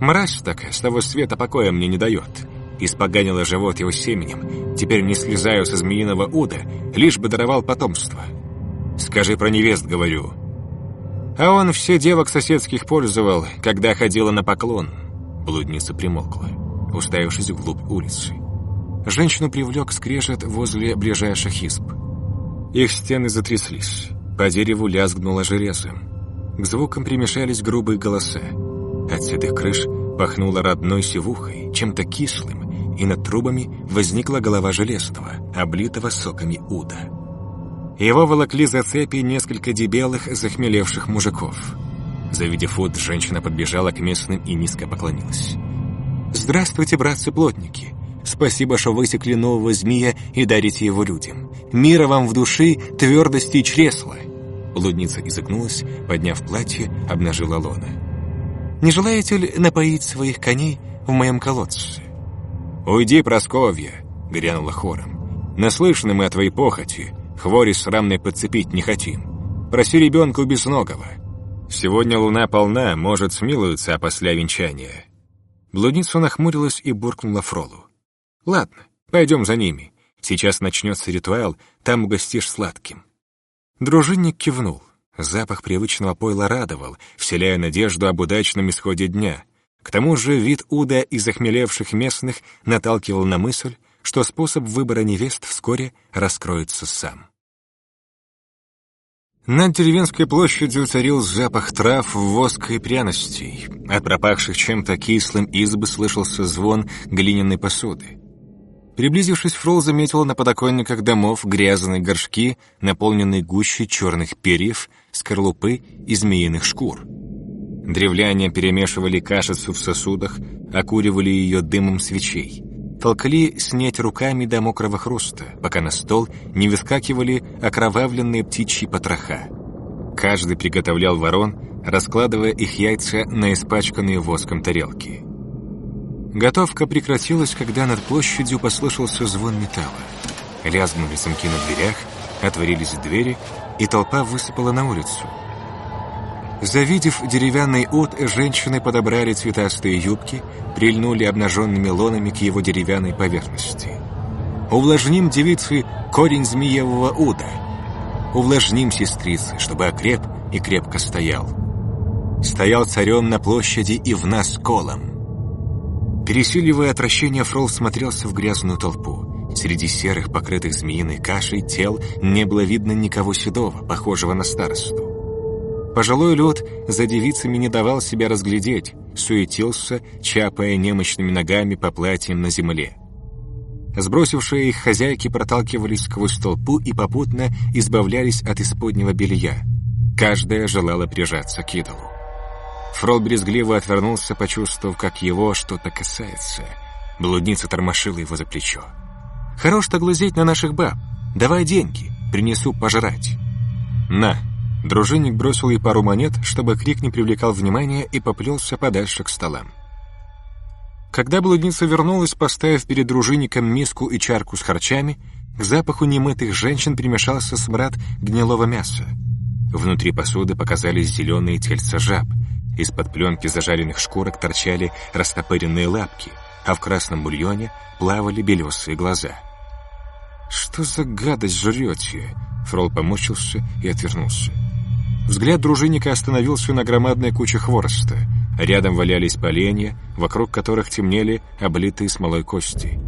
Мразь такая, с того света покоя мне не дает. Испоганила живот его семенем. Теперь не слезаю со змеиного уда, лишь бы даровал потомство. Скажи про невест, говорю. А он все девок соседских пользовал, когда ходила на поклон. Блудница примолкла, уставившись вглубь улицы. Женщину привлек скрежет возле ближайших изб. Их стены затряслись, по дереву лязгнуло железом. К звукам примешались грубые голоса. От седых крыш пахнуло родной сивухой, чем-то кислым, и над трубами возникла голова железного, облитого соками уда. Его волокли за цепи несколько дебелых, захмелевших мужиков. Завидев уд, женщина подбежала к местным и низко поклонилась. «Здравствуйте, братцы-плотники! Спасибо, что высекли нового змея и дарите его людям. Мира вам в души, твердости и чресла!» Блудница изогнулась, подняв платье, обнажила лона. «Не желаете ли напоить своих коней в моем колодце?» «Уйди, Просковья!» — грянула хором. «Наслышаны мы о твоей похоти, хвори срамной подцепить не хотим. Проси ребенка у безногого. Сегодня луна полна, может, смилуется опосля венчания». Блудница нахмурилась и буркнула Фролу. «Ладно, пойдем за ними. Сейчас начнется ритуал, там угостишь сладким». Дружинник кивнул. Запах привычного пойла радовал, вселяя надежду об удачном исходе дня. К тому же вид уда и захмелевших местных наталкивал на мысль, что способ выбора невест вскоре раскроется сам. Над деревенской площадью царил запах трав, воска и пряностей. От пропахших чем-то кислым избы слышался звон глиняной посуды. Приблизившись, Фрол заметил на подоконниках домов грязные горшки, наполненные гущей черных перьев, скорлупы и змеиных шкур. Древляне перемешивали кашицу в сосудах, окуривали ее дымом свечей. Толкали снять руками до мокрого хруста, пока на стол не выскакивали окровавленные птичьи потроха. Каждый приготовлял ворон, раскладывая их яйца на испачканные воском тарелки. Готовка прекратилась, когда над площадью послышался звон металла. Лязгнули замки на дверях, отворились двери, и толпа высыпала на улицу. Завидев деревянный от, женщины подобрали цветастые юбки, прильнули обнаженными лонами к его деревянной поверхности. «Увлажним, девицы, корень змеевого уда! Увлажним, сестрицы, чтобы окреп и крепко стоял!» Стоял царем на площади и в нас колом. Пересиливая отвращение, Фрол смотрелся в грязную толпу. Среди серых, покрытых змеиной кашей тел не было видно никого седого, похожего на старосту. Пожилой люд за девицами не давал себя разглядеть, суетился, чапая немощными ногами по платьям на земле. Сбросившие их хозяйки проталкивались сквозь толпу и попутно избавлялись от исподнего белья. Каждая желала прижаться к идолу. Фрол брезгливо отвернулся, почувствовав, как его что-то касается. Блудница тормошила его за плечо. «Хорош-то глазеть на наших баб. Давай деньги, принесу пожрать». «На!» Дружинник бросил ей пару монет, чтобы крик не привлекал внимания и поплелся подальше к столам. Когда блудница вернулась, поставив перед дружинником миску и чарку с харчами, к запаху немытых женщин примешался смрад гнилого мяса. Внутри посуды показались зеленые тельца жаб. Из-под пленки зажаренных шкурок торчали растопыренные лапки, а в красном бульоне плавали белесые глаза. «Что за гадость жрете?» Фрол помучился и отвернулся. Взгляд дружинника остановился на громадной куче хвороста. Рядом валялись поленья, вокруг которых темнели облитые смолой кости.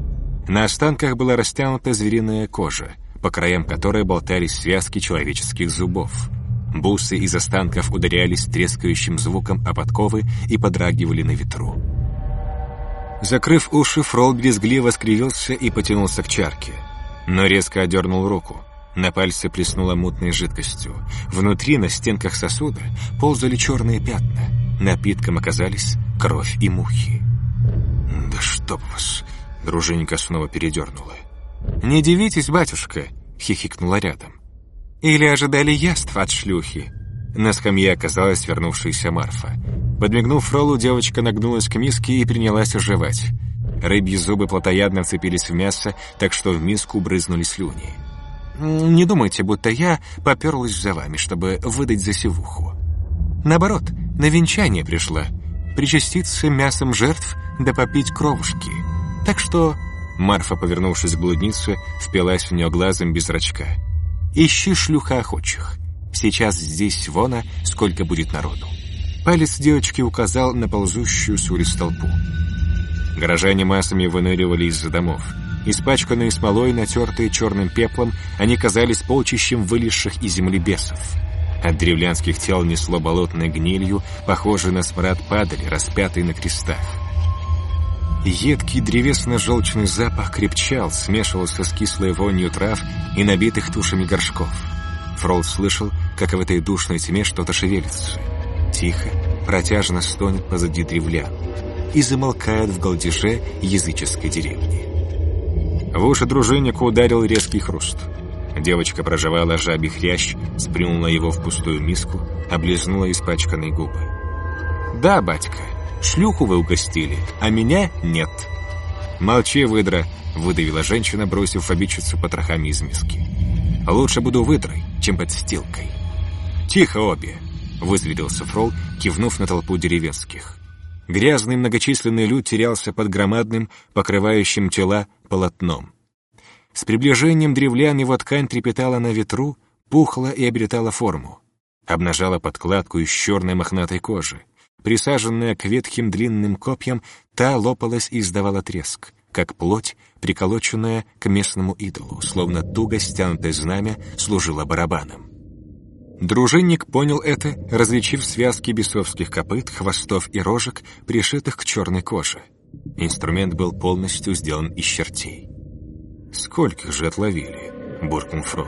На останках была растянута звериная кожа, по краям которой болтались связки человеческих зубов. Бусы из останков ударялись трескающим звуком о подковы и подрагивали на ветру. Закрыв уши, Фрол брезгливо скривился и потянулся к чарке. Но резко одернул руку. На пальце плеснула мутной жидкостью. Внутри, на стенках сосуда, ползали черные пятна. Напитком оказались кровь и мухи. «Да чтоб вас!» — дружинника снова передернула. «Не дивитесь, батюшка!» — хихикнула рядом. «Или ожидали яств от шлюхи?» На скамье оказалась вернувшаяся Марфа. Подмигнув Фролу, девочка нагнулась к миске и принялась оживать. Рыбьи зубы плотоядно вцепились в мясо, так что в миску брызнули слюни. Не думайте, будто я поперлась за вами, чтобы выдать за севуху. Наоборот, на венчание пришла. Причаститься мясом жертв да попить кровушки. Так что...» Марфа, повернувшись к блуднице, впилась в нее глазом без зрачка. «Ищи шлюха охочих. Сейчас здесь вона, сколько будет народу». Палец девочки указал на ползущую с улиц толпу. Горожане массами выныривали из-за домов. Испачканные смолой, натертые черным пеплом, они казались полчищем вылезших из земли бесов. От древлянских тел несло болотной гнилью, похожей на смрад падали, распятые на крестах. Едкий древесно-желчный запах крепчал, смешивался с кислой вонью трав и набитых тушами горшков. Фрол слышал, как в этой душной тьме что-то шевелится. Тихо, протяжно стонет позади древлян и замолкает в голдеже языческой деревни. В уши дружиннику ударил резкий хруст. Девочка проживала жабий хрящ, сплюнула его в пустую миску, облизнула испачканные губы. «Да, батька, шлюху вы угостили, а меня нет». «Молчи, выдра», — выдавила женщина, бросив обидчицу потрохами из миски. «Лучше буду выдрой, чем подстилкой». «Тихо обе», — вызверился Фрол, кивнув на толпу деревенских. Грязный многочисленный люд терялся под громадным, покрывающим тела, полотном. С приближением древлян его ткань трепетала на ветру, пухла и обретала форму. Обнажала подкладку из черной мохнатой кожи. Присаженная к ветхим длинным копьям, та лопалась и издавала треск, как плоть, приколоченная к местному идолу, словно туго стянутое знамя служило барабаном. Дружинник понял это, различив связки бесовских копыт, хвостов и рожек, пришитых к черной коже. Инструмент был полностью сделан из чертей. «Сколько же отловили?» — буркнул Фрол.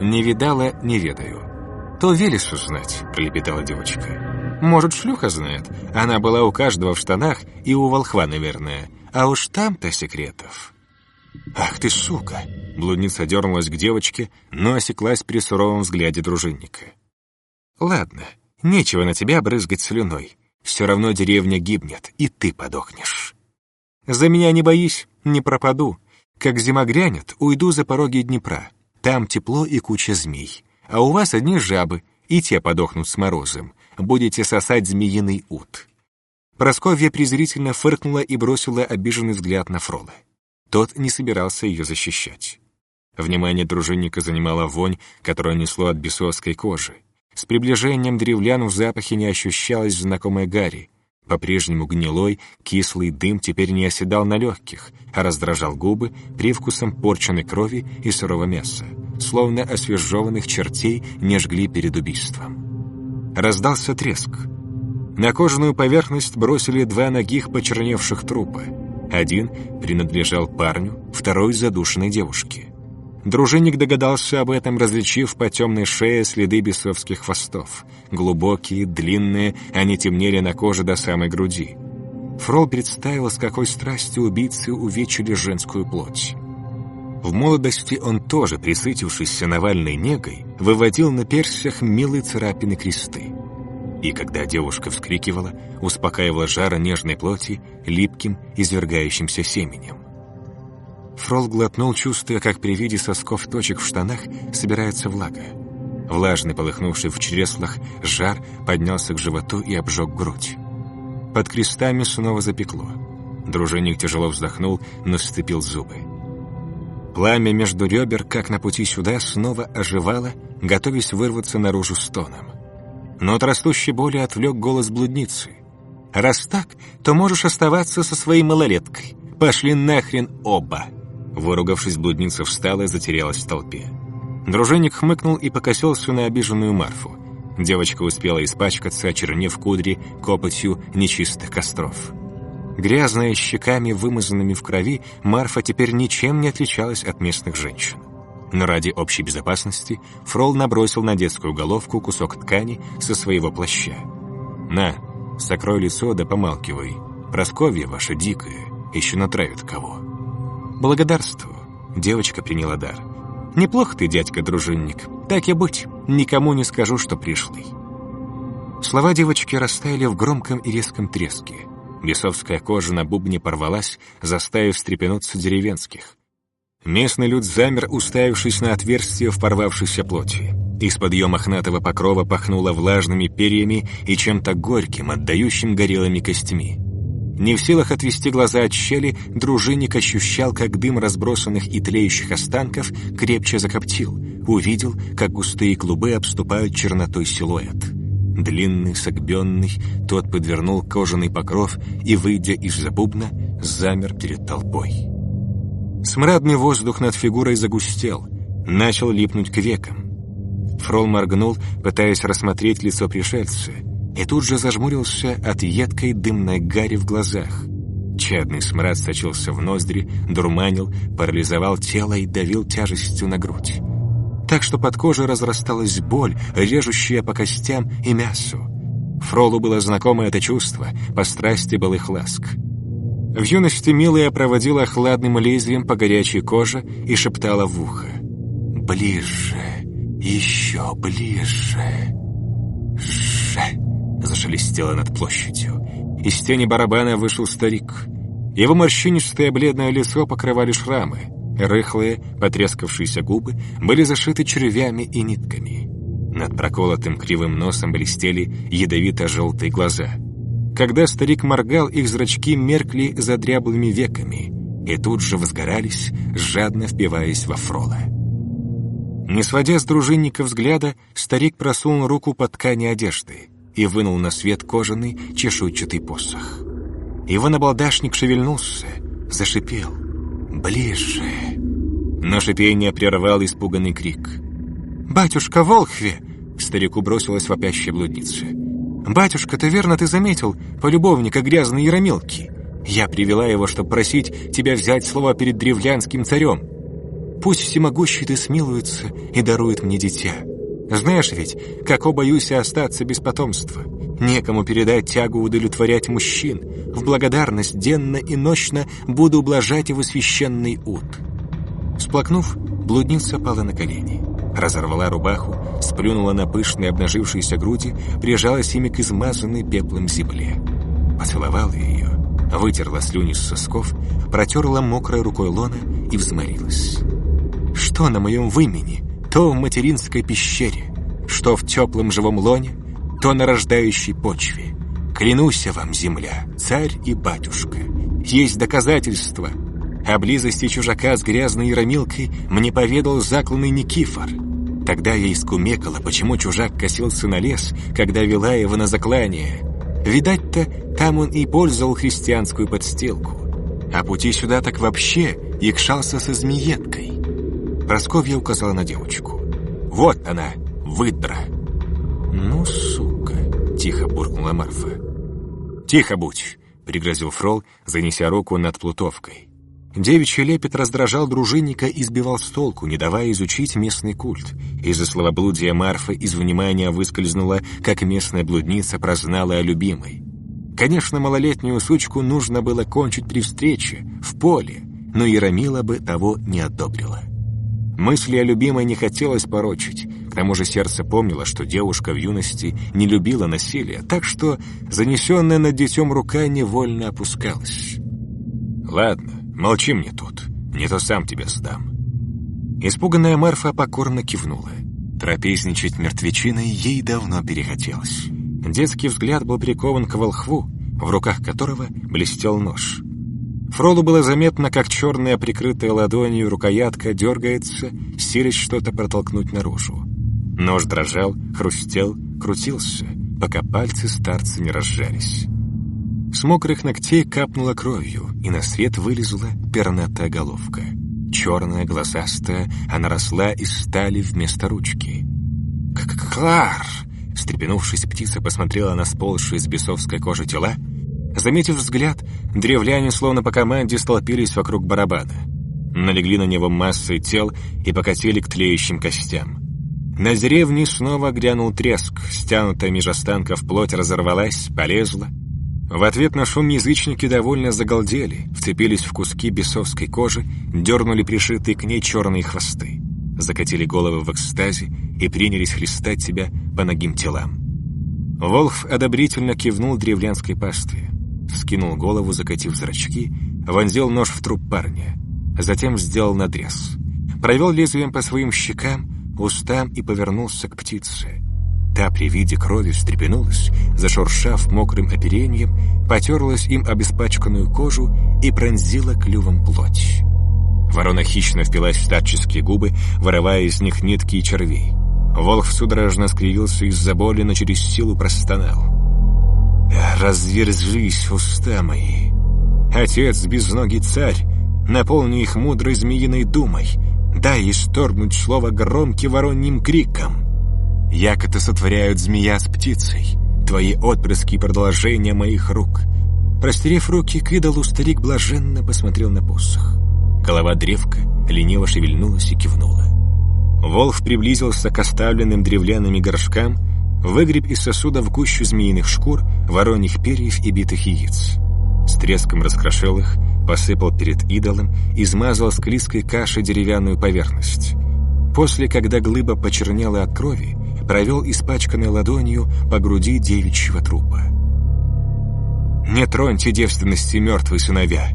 «Не видала, не ведаю». «То Велесу знать», — пролепетала девочка. «Может, шлюха знает. Она была у каждого в штанах и у волхва, наверное. А уж там-то секретов». «Ах ты, сука!» Блудница дернулась к девочке, но осеклась при суровом взгляде дружинника. «Ладно, нечего на тебя брызгать слюной. Все равно деревня гибнет, и ты подохнешь. За меня не боись, не пропаду. Как зима грянет, уйду за пороги Днепра. Там тепло и куча змей. А у вас одни жабы, и те подохнут с морозом. Будете сосать змеиный ут». Просковья презрительно фыркнула и бросила обиженный взгляд на Фрола. Тот не собирался ее защищать. Внимание дружинника занимала вонь, которая несло от бесовской кожи. С приближением древлян в запахе не ощущалось знакомой гари. По-прежнему гнилой, кислый дым теперь не оседал на легких, а раздражал губы привкусом порченной крови и сырого мяса, словно освежеванных чертей не жгли перед убийством. Раздался треск. На кожаную поверхность бросили два ногих почерневших трупа. Один принадлежал парню, второй — задушенной девушке. Дружинник догадался об этом, различив по темной шее следы бесовских хвостов. Глубокие, длинные, они темнели на коже до самой груди. Фрол представил, с какой страстью убийцы увечили женскую плоть. В молодости он тоже, присытившись навальной негой, выводил на персях милые царапины кресты. И когда девушка вскрикивала, успокаивала жара нежной плоти липким, извергающимся семенем. Фрол глотнул, чувствуя, как при виде сосков точек в штанах собирается влага. Влажный, полыхнувший в чреслах, жар поднялся к животу и обжег грудь. Под крестами снова запекло. Дружинник тяжело вздохнул, но сцепил зубы. Пламя между ребер, как на пути сюда, снова оживало, готовясь вырваться наружу стоном. Но от растущей боли отвлек голос блудницы. «Раз так, то можешь оставаться со своей малолеткой. Пошли нахрен оба!» Выругавшись, блудница встала и затерялась в толпе. Дружинник хмыкнул и покосился на обиженную Марфу. Девочка успела испачкаться, очернев кудри копотью нечистых костров. Грязная, щеками вымазанными в крови, Марфа теперь ничем не отличалась от местных женщин. Но ради общей безопасности Фрол набросил на детскую головку кусок ткани со своего плаща. «На, сокрой лицо да помалкивай. Просковья ваша дикая, еще натравит кого». «Благодарствую», — девочка приняла дар. «Неплохо ты, дядька-дружинник. Так и быть, никому не скажу, что пришлый». Слова девочки растаяли в громком и резком треске. Бесовская кожа на бубне порвалась, заставив встрепенуться деревенских. Местный люд замер, уставившись на отверстие в порвавшейся плоти. Из-под ее мохнатого покрова пахнуло влажными перьями и чем-то горьким, отдающим горелыми костями. Не в силах отвести глаза от щели, дружинник ощущал, как дым разбросанных и тлеющих останков крепче закоптил, увидел, как густые клубы обступают чернотой силуэт. Длинный, согбенный, тот подвернул кожаный покров и, выйдя из-за бубна, замер перед толпой. Смрадный воздух над фигурой загустел, начал липнуть к векам. Фрол моргнул, пытаясь рассмотреть лицо пришельца, и тут же зажмурился от едкой дымной гари в глазах. Чадный смрад сочился в ноздри, дурманил, парализовал тело и давил тяжестью на грудь. Так что под кожей разрасталась боль, режущая по костям и мясу. Фролу было знакомо это чувство, по страсти был их ласк. В юности милая проводила хладным лезвием по горячей коже и шептала в ухо. «Ближе, еще ближе, же!» Зашелестело над площадью. Из тени барабана вышел старик. Его морщинистое бледное лицо покрывали шрамы. Рыхлые, потрескавшиеся губы были зашиты червями и нитками. Над проколотым кривым носом блестели ядовито-желтые глаза — когда старик моргал, их зрачки меркли за дряблыми веками и тут же возгорались, жадно впиваясь во фрола. Не сводя с дружинника взгляда, старик просунул руку под ткани одежды и вынул на свет кожаный чешуйчатый посох. Его набалдашник шевельнулся, зашипел. «Ближе!» Но шипение прервал испуганный крик. «Батюшка Волхве!» К старику бросилась вопящая блудница. «Батюшка, ты верно ты заметил, полюбовника грязной Яромилки. Я привела его, чтобы просить тебя взять слово перед древлянским царем. Пусть всемогущий ты смилуется и дарует мне дитя. Знаешь ведь, как боюсь остаться без потомства. Некому передать тягу удовлетворять мужчин. В благодарность денно и ночно буду ублажать его священный ут». Сплакнув, блудница пала на колени разорвала рубаху, сплюнула на пышные обнажившиеся груди, прижалась ими к измазанной пеплом земле. Поцеловала ее, вытерла слюни с сосков, протерла мокрой рукой лона и взморилась. Что на моем вымени, то в материнской пещере, что в теплом живом лоне, то на рождающей почве. Клянусь вам, земля, царь и батюшка, есть доказательства — о близости чужака с грязной яромилкой мне поведал закланный Никифор. Тогда я искумекала, почему чужак косился на лес, когда вела его на заклание. Видать-то, там он и пользовал христианскую подстилку. А пути сюда так вообще якшался со змееткой. Просковья указала на девочку. «Вот она, выдра!» «Ну, сука!» — тихо буркнула Марфа. «Тихо будь!» — пригрозил Фрол, занеся руку над плутовкой. Девичий лепет раздражал дружинника и сбивал с толку, не давая изучить местный культ. Из-за словоблудия Марфа из внимания выскользнула, как местная блудница прознала о любимой. Конечно, малолетнюю сучку нужно было кончить при встрече, в поле, но Яромила бы того не одобрила. Мысли о любимой не хотелось порочить, К тому же сердце помнило, что девушка в юности не любила насилия, так что занесенная над детем рука невольно опускалась. «Ладно, молчи мне тут, не то сам тебя сдам». Испуганная Марфа покорно кивнула. Трапезничать мертвечиной ей давно перехотелось. Детский взгляд был прикован к волхву, в руках которого блестел нож. Фролу было заметно, как черная, прикрытая ладонью рукоятка дергается, силясь что-то протолкнуть наружу. Нож дрожал, хрустел, крутился, пока пальцы старца не разжались. С мокрых ногтей капнула кровью, и на свет вылезла пернатая головка. Черная, глазастая, она росла из стали вместо ручки. «Клар!» Встрепенувшись, птица посмотрела на сползшие с бесовской кожи тела. Заметив взгляд, древляне словно по команде столпились вокруг барабана. Налегли на него массой тел и покатили к тлеющим костям. На деревне снова грянул треск, стянутая меж останков плоть разорвалась, полезла. В ответ на шум язычники довольно загалдели, вцепились в куски бесовской кожи, дернули пришитые к ней черные хвосты, закатили головы в экстазе и принялись хлестать себя по ногим телам. Волхв одобрительно кивнул древлянской пастве, вскинул голову, закатив зрачки, вонзил нож в труп парня, затем сделал надрез, провел лезвием по своим щекам, устам и повернулся к птице. Та при виде крови встрепенулась, зашуршав мокрым оперением, потерлась им обеспачканную кожу и пронзила клювом плоть. Ворона хищно впилась в старческие губы, вырывая из них нитки и червей. Волк судорожно скривился из-за боли, но через силу простонал. «Разверзись, уста мои! Отец, безногий царь, наполни их мудрой змеиной думой!» Дай исторгнуть слово громким вороньим криком. Якоты сотворяют змея с птицей, твои отпрыски — продолжение моих рук. Простерев руки к идолу, старик блаженно посмотрел на посох. Голова древка лениво шевельнулась и кивнула. Волф приблизился к оставленным древляными горшкам, выгреб из сосуда в гущу змеиных шкур, вороньих перьев и битых яиц. С треском раскрошил их, посыпал перед идолом, измазал склизкой кашей деревянную поверхность. После, когда глыба почернела от крови, провел испачканной ладонью по груди девичьего трупа. «Не троньте девственности мертвые сыновья.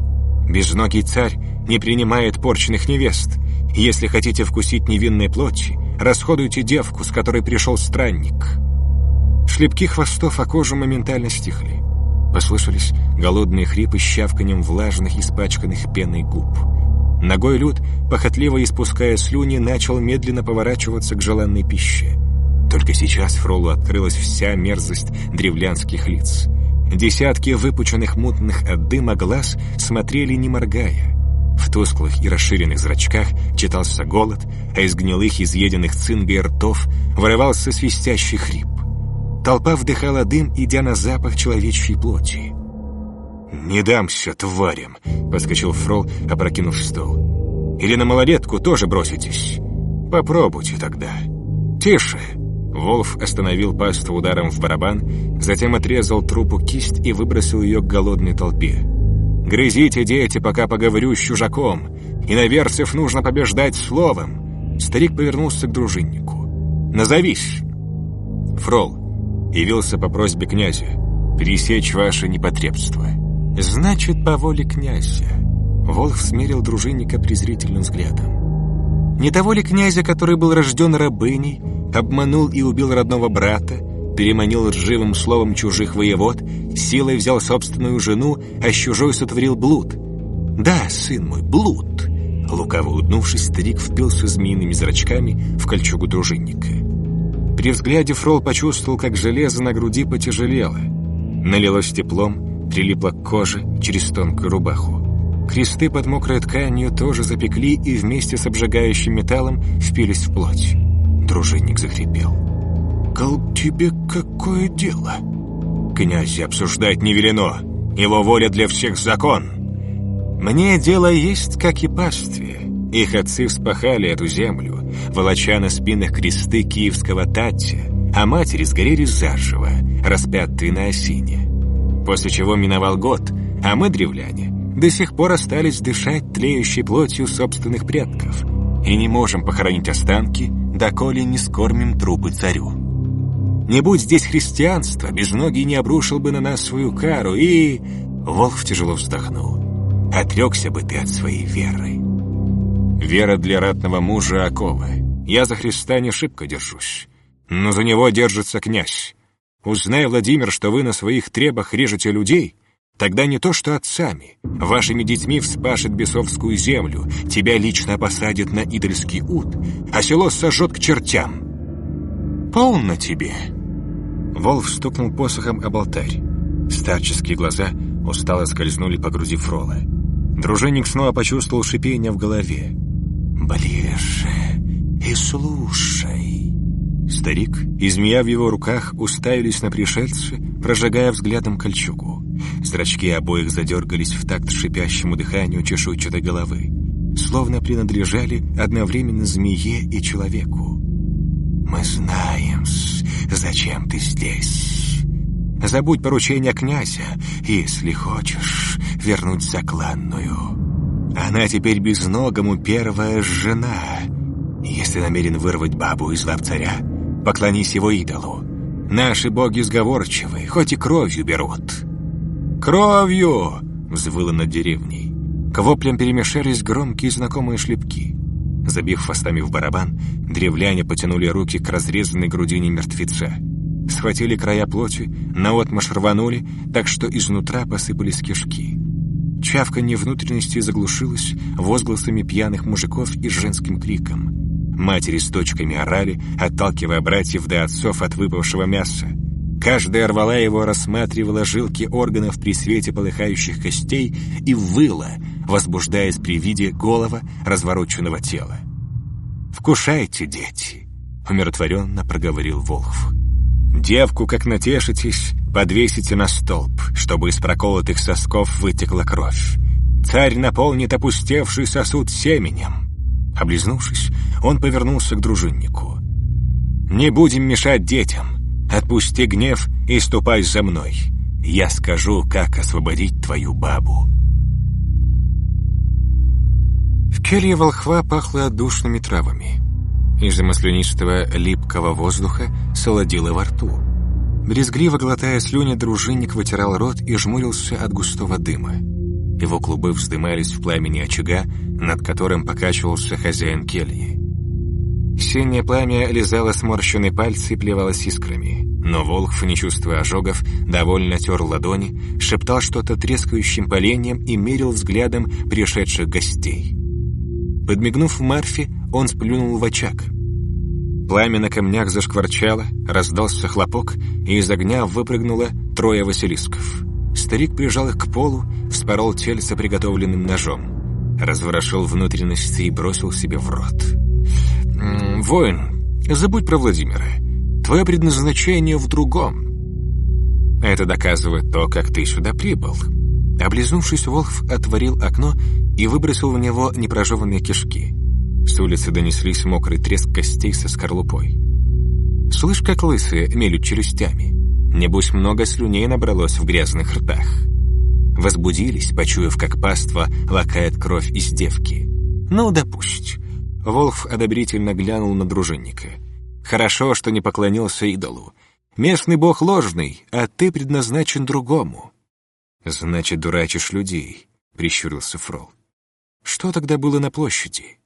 Безногий царь не принимает порченных невест. Если хотите вкусить невинной плоти, расходуйте девку, с которой пришел странник». Шлепки хвостов о кожу моментально стихли. Послышались голодные хрипы с щавканием влажных, испачканных пеной губ. Ногой Люд, похотливо испуская слюни, начал медленно поворачиваться к желанной пище. Только сейчас Фролу открылась вся мерзость древлянских лиц. Десятки выпученных мутных от дыма глаз смотрели не моргая. В тусклых и расширенных зрачках читался голод, а из гнилых изъеденных цингой ртов вырывался свистящий хрип. Толпа вдыхала дым, идя на запах человечьей плоти. «Не дамся тварям!» — подскочил Фрол, опрокинув стол. «Или на малолетку тоже броситесь? Попробуйте тогда». «Тише!» Волф остановил пасту ударом в барабан, затем отрезал трупу кисть и выбросил ее к голодной толпе. «Грызите, дети, пока поговорю с чужаком. Иноверцев нужно побеждать словом!» Старик повернулся к дружиннику. «Назовись!» «Фрол, явился по просьбе князя пересечь ваше непотребство. Значит, по воле князя. Волх смерил дружинника презрительным взглядом. Не того ли князя, который был рожден рабыней, обманул и убил родного брата, переманил лживым словом чужих воевод, силой взял собственную жену, а с чужой сотворил блуд? Да, сын мой, блуд. Лукаво улыбнувшись, старик впился змеиными зрачками в кольчугу дружинника. При взгляде Фрол почувствовал, как железо на груди потяжелело. Налилось теплом, прилипло к коже через тонкую рубаху. Кресты под мокрой тканью тоже запекли и вместе с обжигающим металлом впились в плоть. Дружинник захрипел. «Кал тебе какое дело?» «Князь обсуждать не велено. Его воля для всех закон». «Мне дело есть, как и пастве. Их отцы вспахали эту землю, волоча на спинах кресты киевского Татти, а матери сгорели заживо, распятые на осине. После чего миновал год, а мы, древляне, до сих пор остались дышать тлеющей плотью собственных предков и не можем похоронить останки доколе не скормим трупы царю. Не будь здесь христианства, безногий не обрушил бы на нас свою кару, и...» Волх тяжело вздохнул. «Отрекся бы ты от своей веры». «Вера для ратного мужа окова. Я за Христа не шибко держусь, но за него держится князь. Узнай, Владимир, что вы на своих требах режете людей, тогда не то что отцами, вашими детьми вспашет бесовскую землю, тебя лично посадят на идольский ут, а село сожжет к чертям. Полно тебе!» Волф стукнул посохом об алтарь. Старческие глаза устало скользнули по груди Фрола. Дружинник снова почувствовал шипение в голове. «Ближе и слушай». Старик и змея в его руках уставились на пришельца, прожигая взглядом кольчугу. Зрачки обоих задергались в такт шипящему дыханию чешуйчатой головы, словно принадлежали одновременно змее и человеку. «Мы знаем, зачем ты здесь. Забудь поручение князя, если хочешь вернуть закланную. Она теперь безногому первая жена. Если намерен вырвать бабу из лап царя, поклонись его идолу. Наши боги сговорчивы, хоть и кровью берут». «Кровью!» — взвыло над деревней. К воплям перемешались громкие знакомые шлепки. Забив хвостами в барабан, древляне потянули руки к разрезанной грудине мертвеца. Схватили края плоти, наотмашь рванули, так что изнутра посыпались кишки. Чавканье внутренности заглушилось возгласами пьяных мужиков и женским криком. Матери с дочками орали, отталкивая братьев до отцов от выпавшего мяса. Каждая рвала его, рассматривала жилки органов при свете полыхающих костей и выла, возбуждаясь при виде голого, развороченного тела. «Вкушайте, дети!» — умиротворенно проговорил Волхв. «Девку, как натешитесь, подвесите на столб, чтобы из проколотых сосков вытекла кровь. Царь наполнит опустевший сосуд семенем». Облизнувшись, он повернулся к дружиннику. «Не будем мешать детям. Отпусти гнев и ступай за мной. Я скажу, как освободить твою бабу». В келье волхва пахло отдушными травами. Из-за маслянистого липкого воздуха солодило во рту. Брезгливо глотая слюни, дружинник вытирал рот и жмурился от густого дыма. Его клубы вздымались в пламени очага, над которым покачивался хозяин кельи. Синее пламя лизало сморщенные пальцы и плевалось искрами. Но Волхв, не чувствуя ожогов, довольно тер ладони, шептал что-то трескающим поленьем и мерил взглядом пришедших гостей. Подмигнув Марфе, он сплюнул в очаг. Пламя на камнях зашкварчало, раздался хлопок, и из огня выпрыгнуло трое василисков. Старик прижал их к полу, вспорол тельце приготовленным ножом, разворошил внутренности и бросил себе в рот. «Воин, забудь про Владимира. Твое предназначение в другом. Это доказывает то, как ты сюда прибыл». Облизнувшись, Волхв отворил окно и выбросил в него непрожеванные кишки. С улицы донеслись мокрый треск костей со скорлупой. «Слышь, как лысые мелют челюстями. Небось, много слюней набралось в грязных ртах». Возбудились, почуяв, как паства лакает кровь из девки. «Ну да. Волф одобрительно глянул на дружинника. «Хорошо, что не поклонился идолу. Местный бог ложный, а ты предназначен другому». «Значит, дурачишь людей», — прищурился Фрол. «Что тогда было на площади?»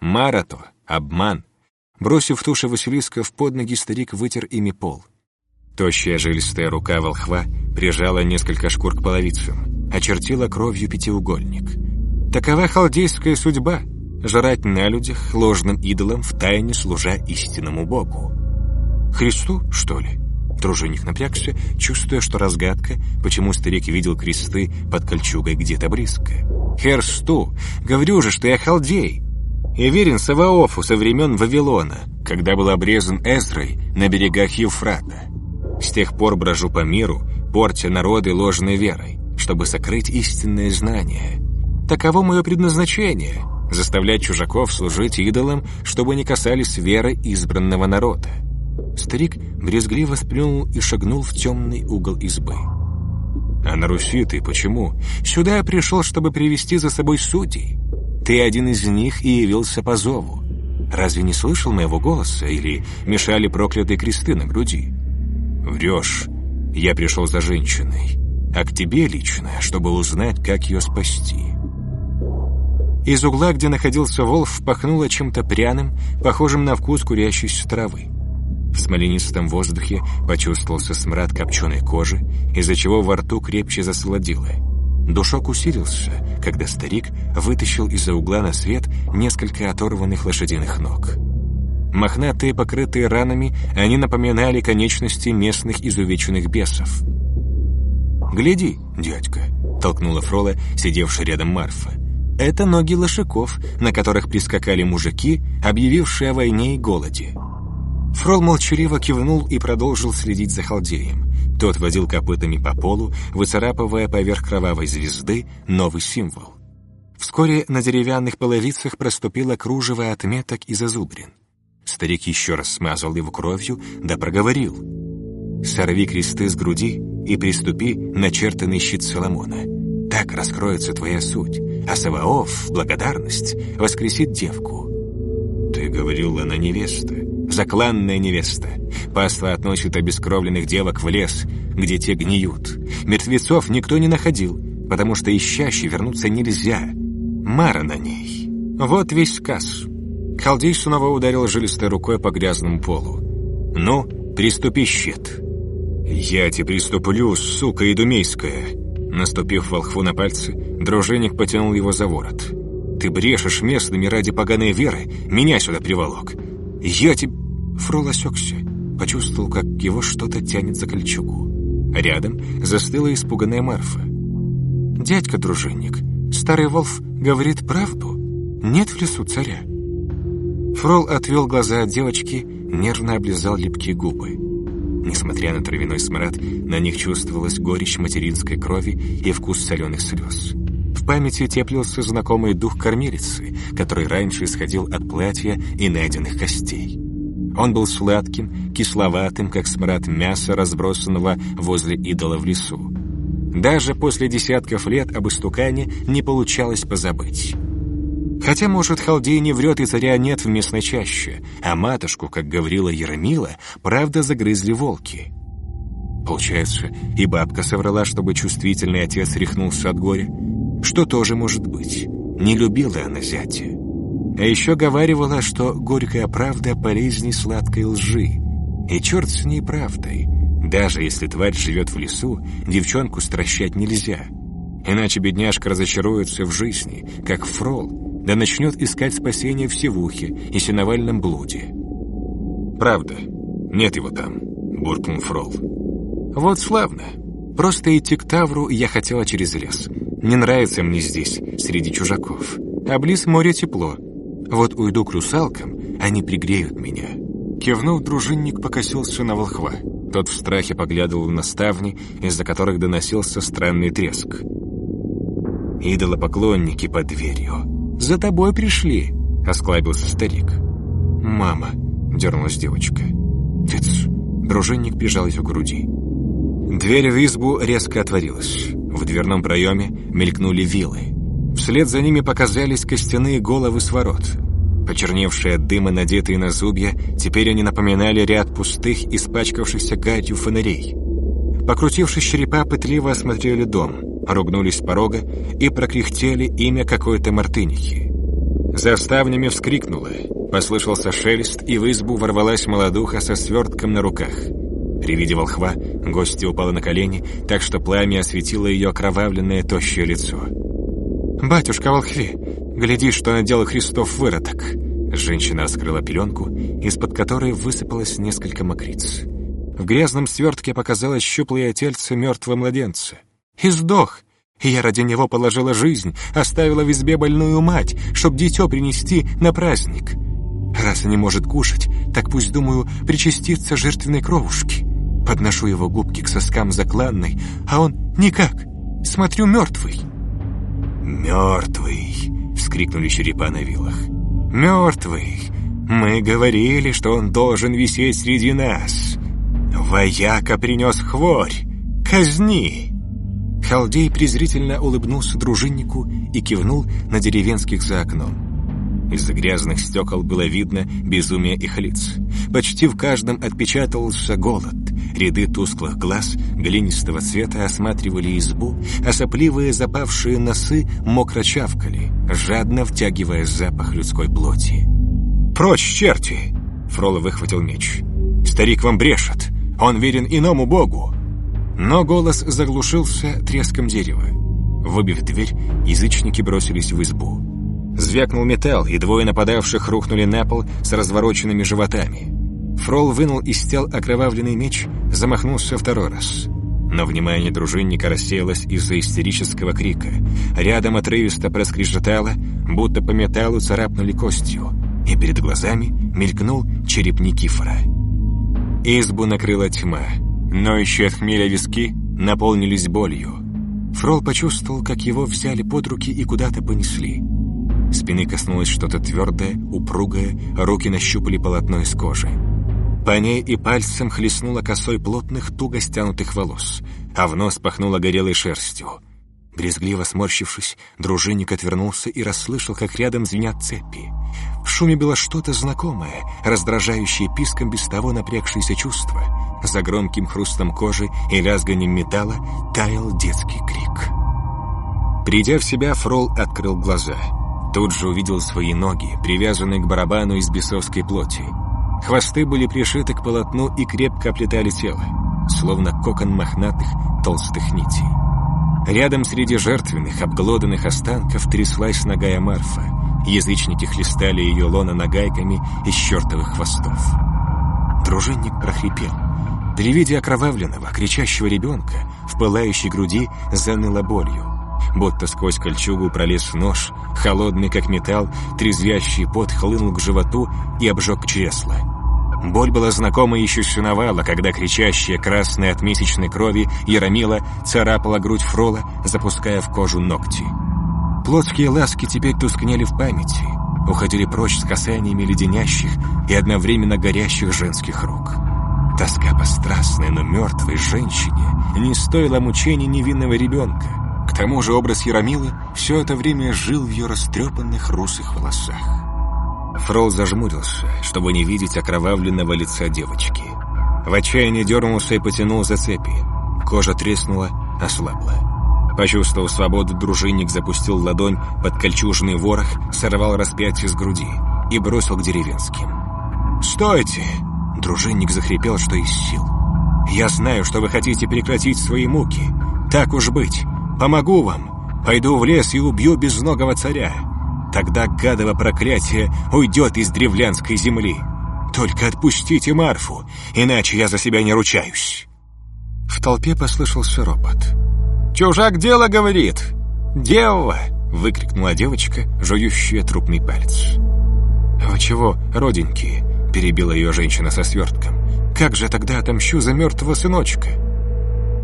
«Марато, обман». Бросив туши Василиска в ноги, старик вытер ими пол. Тощая жилистая рука волхва прижала несколько шкур к половицам, очертила кровью пятиугольник. «Такова халдейская судьба», жрать на людях, ложным идолам, втайне служа истинному Богу. Христу, что ли? Дружинник напрягся, чувствуя, что разгадка, почему старик видел кресты под кольчугой где-то близко. «Херсту! Говорю же, что я халдей!» И верен Саваофу со времен Вавилона, когда был обрезан Эзрой на берегах Евфрата. С тех пор брожу по миру, портя народы ложной верой, чтобы сокрыть истинное знание. Таково мое предназначение — заставлять чужаков служить идолам, чтобы не касались веры избранного народа. Старик брезгливо сплюнул и шагнул в темный угол избы. «А на Руси ты почему? Сюда я пришел, чтобы привести за собой судей. Ты один из них и явился по зову. Разве не слышал моего голоса или мешали проклятые кресты на груди? Врешь. Я пришел за женщиной. А к тебе лично, чтобы узнать, как ее спасти. Из угла, где находился Волф, пахнуло чем-то пряным, похожим на вкус курящейся травы. В смоленистом воздухе почувствовался смрад копченой кожи, из-за чего во рту крепче засолодило. Душок усилился, когда старик вытащил из-за угла на свет несколько оторванных лошадиных ног. Мохнатые, покрытые ранами, они напоминали конечности местных изувеченных бесов. «Гляди, дядька», — толкнула Фрола, сидевшая рядом Марфа. «Это ноги лошаков, на которых прискакали мужики, объявившие о войне и голоде». Фрол молчаливо кивнул и продолжил следить за халдеем. Тот водил копытами по полу, выцарапывая поверх кровавой звезды новый символ. Вскоре на деревянных половицах проступило кружево отметок и зазубрин. Старик еще раз смазал его кровью, да проговорил. «Сорви кресты с груди и приступи начертанный щит Соломона. Так раскроется твоя суть, а Саваоф, благодарность, воскресит девку». «Ты говорил, она невеста», закланная невеста. Паства относит обескровленных девок в лес, где те гниют. Мертвецов никто не находил, потому что ищаще вернуться нельзя. Мара на ней. Вот весь сказ. Халдей снова ударил жилистой рукой по грязному полу. «Ну, приступи, щит». «Я тебе приступлю, сука идумейская!» Наступив волхву на пальцы, дружинник потянул его за ворот. «Ты брешешь местными ради поганой веры, меня сюда приволок. Я тебе...» Фрол осекся, почувствовал, как его что-то тянет за кольчугу. Рядом застыла испуганная Марфа. «Дядька-дружинник, старый Волф говорит правду? Нет в лесу царя?» Фрол отвел глаза от девочки, нервно облизал липкие губы. Несмотря на травяной смрад, на них чувствовалась горечь материнской крови и вкус соленых слез. В памяти теплился знакомый дух кормилицы, который раньше исходил от платья и найденных костей. Он был сладким, кисловатым, как смрад мяса, разбросанного возле идола в лесу. Даже после десятков лет об истукане не получалось позабыть. Хотя, может, Халдей не врет и царя нет в местной чаще, а матушку, как говорила Яромила, правда загрызли волки. Получается, и бабка соврала, чтобы чувствительный отец рехнулся от горя. Что тоже может быть. Не любила она зятя. А еще говаривала, что горькая правда полезней сладкой лжи. И черт с ней правдой. Даже если тварь живет в лесу, девчонку стращать нельзя. Иначе бедняжка разочаруется в жизни, как фрол, да начнет искать спасение в севухе и сеновальном блуде. «Правда, нет его там», — буркнул фрол. «Вот славно. Просто идти к Тавру я хотела через лес. Не нравится мне здесь, среди чужаков. А близ моря тепло, вот уйду к русалкам, они пригреют меня». Кивнув, дружинник покосился на волхва. Тот в страхе поглядывал на ставни, из-за которых доносился странный треск. «Идолопоклонники под дверью. За тобой пришли», — осклабился старик. «Мама», — дернулась девочка. «Тыц!» — дружинник прижал ее груди. Дверь в избу резко отворилась. В дверном проеме мелькнули вилы. Вслед за ними показались костяные головы с ворот. Почерневшие от дыма, надетые на зубья, теперь они напоминали ряд пустых, испачкавшихся гадью фонарей. Покрутившись черепа, пытливо осмотрели дом, ругнулись с порога и прокряхтели имя какой-то мартынихи. За ставнями вскрикнула, послышался шелест, и в избу ворвалась молодуха со свертком на руках. При виде волхва гостья упала на колени, так что пламя осветило ее окровавленное тощее лицо. «Батюшка Волхви, гляди, что надел Христов выродок!» Женщина раскрыла пеленку, из-под которой высыпалось несколько мокриц. В грязном свертке показалось щуплое тельце мертвого младенца. «И сдох!» Я ради него положила жизнь, оставила в избе больную мать, чтоб дитё принести на праздник. Раз не может кушать, так пусть, думаю, причаститься жертвенной кровушки. Подношу его губки к соскам закланной, а он никак. Смотрю, мертвый. «Мертвый!» — вскрикнули черепа на вилах. «Мертвый! Мы говорили, что он должен висеть среди нас. Вояка принес хворь! Казни!» Халдей презрительно улыбнулся дружиннику и кивнул на деревенских за окном. Из-за грязных стекол было видно безумие их лиц. Почти в каждом отпечатывался голод. Ряды тусклых глаз глинистого цвета осматривали избу, а сопливые запавшие носы мокро чавкали, жадно втягивая запах людской плоти. «Прочь, черти!» Фроло выхватил меч. «Старик вам брешет! Он верен иному богу!» Но голос заглушился треском дерева. Выбив дверь, язычники бросились в избу. Звякнул металл, и двое нападавших рухнули на пол с развороченными животами. Фрол вынул из тел окровавленный меч, замахнулся второй раз. Но внимание дружинника рассеялось из-за истерического крика. Рядом отрывисто проскрежетало, будто по металлу царапнули костью, и перед глазами мелькнул череп Никифора. Избу накрыла тьма, но еще от хмеля виски наполнились болью. Фрол почувствовал, как его взяли под руки и куда-то понесли. Спины коснулось что-то твердое, упругое, руки нащупали полотно из кожи. По ней и пальцем хлестнуло косой плотных, туго стянутых волос, а в нос пахнуло горелой шерстью. Брезгливо сморщившись, дружинник отвернулся и расслышал, как рядом звенят цепи. В шуме было что-то знакомое, раздражающее писком без того напрягшееся чувство. За громким хрустом кожи и лязганием металла таял детский крик. Придя в себя, Фрол открыл глаза — Тут же увидел свои ноги, привязанные к барабану из бесовской плоти. Хвосты были пришиты к полотну и крепко оплетали тело, словно кокон мохнатых толстых нитей. Рядом среди жертвенных, обглоданных останков тряслась ногая Марфа. Язычники хлестали ее лона нагайками из чертовых хвостов. Дружинник прохрипел. При виде окровавленного, кричащего ребенка в пылающей груди заныло болью будто сквозь кольчугу пролез нож, холодный как металл, трезвящий пот хлынул к животу и обжег чресло. Боль была знакома еще с сыновала, когда кричащая красная от месячной крови Яромила царапала грудь Фрола, запуская в кожу ногти. Плотские ласки теперь тускнели в памяти, уходили прочь с касаниями леденящих и одновременно горящих женских рук. Тоска по страстной, но мертвой женщине не стоила мучений невинного ребенка, к тому же образ Яромилы все это время жил в ее растрепанных русых волосах. Фрол зажмурился, чтобы не видеть окровавленного лица девочки. В отчаянии дернулся и потянул за цепи. Кожа треснула, ослабла. Почувствовав свободу, дружинник запустил ладонь под кольчужный ворох, сорвал распятие с груди и бросил к деревенским. «Стойте!» Дружинник захрипел, что из сил. «Я знаю, что вы хотите прекратить свои муки. Так уж быть. Помогу вам. Пойду в лес и убью безногого царя. Тогда гадово проклятие уйдет из древлянской земли. Только отпустите Марфу, иначе я за себя не ручаюсь». В толпе послышался ропот. «Чужак дело говорит! Дело!» — выкрикнула девочка, жующая трупный палец. «Вы чего, роденькие?» — перебила ее женщина со свертком. «Как же тогда отомщу за мертвого сыночка?»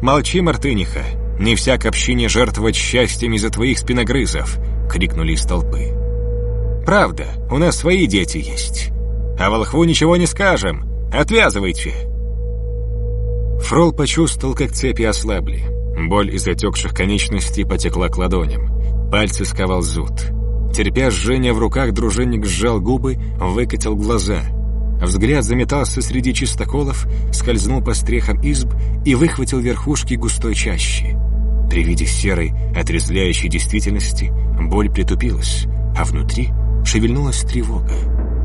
«Молчи, Мартыниха!» «Не всяк общине жертвовать счастьем из-за твоих спиногрызов!» — крикнули из толпы. «Правда, у нас свои дети есть. А волхву ничего не скажем. Отвязывайте!» Фрол почувствовал, как цепи ослабли. Боль из отекших конечностей потекла к ладоням. Пальцы сковал зуд. Терпя жжение в руках, дружинник сжал губы, выкатил глаза. Взгляд заметался среди чистоколов, скользнул по стрехам изб и выхватил верхушки густой чащи. При виде серой, отрезвляющей действительности, боль притупилась, а внутри шевельнулась тревога.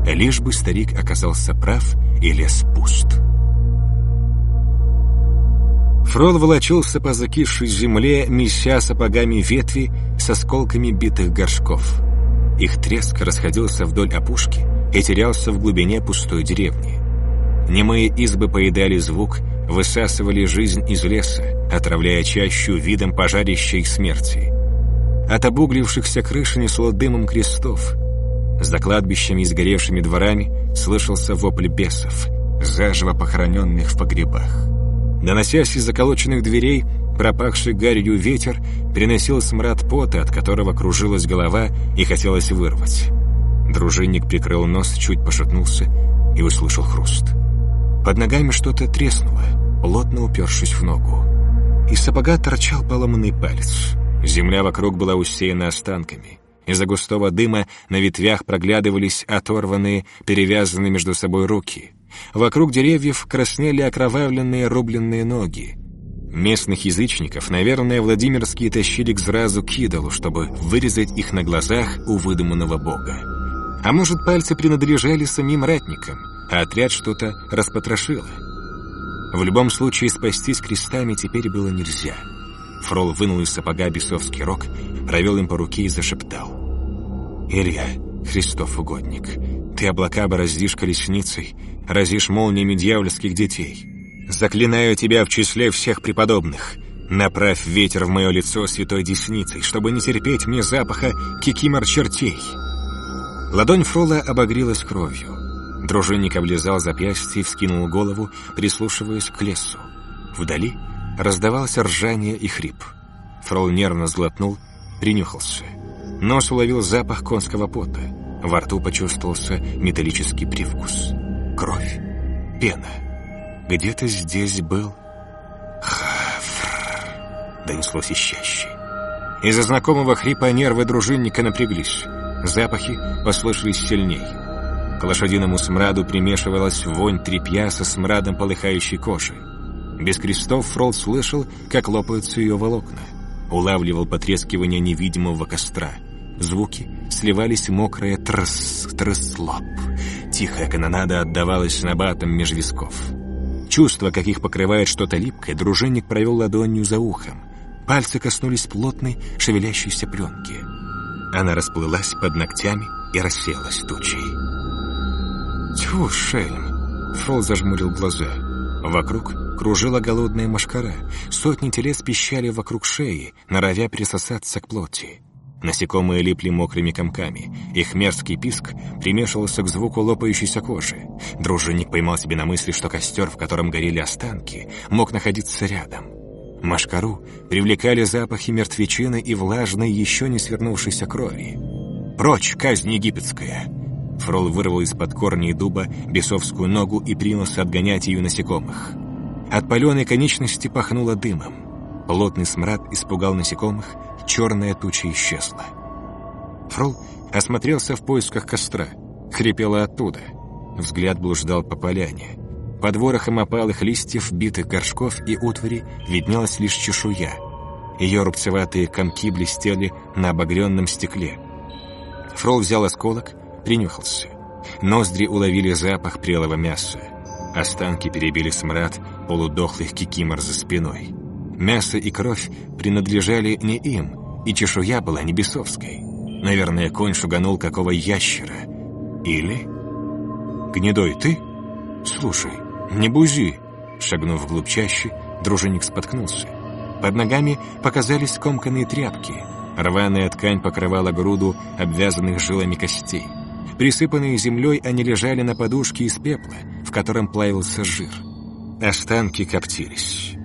Лишь бы старик оказался прав и лес пуст. Фрол волочился по закисшей земле, меся сапогами ветви с осколками битых горшков. Их треск расходился вдоль опушки и терялся в глубине пустой деревни. Немые избы поедали звук, высасывали жизнь из леса, отравляя чащу видом пожарищей смерти. От обуглившихся крыш несло дымом крестов. За кладбищами и сгоревшими дворами слышался вопль бесов, заживо похороненных в погребах. Доносясь из заколоченных дверей, пропахший гарью ветер приносил смрад пота, от которого кружилась голова и хотелось вырвать. Дружинник прикрыл нос, чуть пошатнулся и услышал хруст. Под ногами что-то треснуло, плотно упершись в ногу. Из сапога торчал поломанный палец. Земля вокруг была усеяна останками. Из-за густого дыма на ветвях проглядывались оторванные, перевязанные между собой руки. Вокруг деревьев краснели окровавленные рубленные ноги. Местных язычников, наверное, Владимирские тащили к зразу к идолу, чтобы вырезать их на глазах у выдуманного бога. А может, пальцы принадлежали самим ратникам, а отряд что-то распотрошило. В любом случае, спастись крестами теперь было нельзя. Фрол вынул из сапога бесовский рог, провел им по руке и зашептал. «Илья, Христов угодник, ты облака бороздишь колесницей, разишь молниями дьявольских детей. Заклинаю тебя в числе всех преподобных. Направь ветер в мое лицо святой десницей, чтобы не терпеть мне запаха кикимор чертей». Ладонь Фрола обогрелась кровью. Дружинник облизал запястье и вскинул голову, прислушиваясь к лесу. Вдали раздавался ржание и хрип. Фрол нервно сглотнул, принюхался. Нос уловил запах конского пота. Во рту почувствовался металлический привкус. Кровь. Пена. Где-то здесь был... Хафр. Донеслось ищаще. Из-за знакомого хрипа нервы дружинника напряглись. Запахи послышались сильней. К лошадиному смраду примешивалась вонь тряпья со смрадом полыхающей кожи. Без крестов Фрол слышал, как лопаются ее волокна. Улавливал потрескивание невидимого костра. Звуки сливались мокрое трс, трс-лоп. Тихая канонада отдавалась набатом меж висков. Чувство, каких покрывает что-то липкое, дружинник провел ладонью за ухом. Пальцы коснулись плотной, шевелящейся пленки. Она расплылась под ногтями и рассеялась тучей. «Тьфу, шельм!» Фрол зажмурил глаза. Вокруг кружила голодная машкара. Сотни телец пищали вокруг шеи, норовя присосаться к плоти. Насекомые липли мокрыми комками. Их мерзкий писк примешивался к звуку лопающейся кожи. Дружинник поймал себе на мысли, что костер, в котором горели останки, мог находиться рядом. Машкару привлекали запахи мертвечины и влажной, еще не свернувшейся крови. «Прочь, казнь египетская!» Фрол вырвал из-под корней дуба бесовскую ногу и принялся отгонять ее насекомых. От паленой конечности пахнуло дымом. Плотный смрад испугал насекомых, черная туча исчезла. Фрол осмотрелся в поисках костра. Хрипело оттуда. Взгляд блуждал по поляне. Под ворохом опалых листьев, битых горшков и утвари виднелась лишь чешуя. Ее рубцеватые комки блестели на обогренном стекле. Фрол взял осколок, принюхался. Ноздри уловили запах прелого мяса. Останки перебили смрад полудохлых кикимор за спиной. Мясо и кровь принадлежали не им, и чешуя была не бесовской. Наверное, конь шуганул какого ящера. Или... «Гнедой, ты? Слушай, не бузи!» Шагнув вглубь чаще, дружинник споткнулся. Под ногами показались скомканные тряпки. Рваная ткань покрывала груду обвязанных жилами костей. Присыпанные землей, они лежали на подушке из пепла, в котором плавился жир. Останки коптились.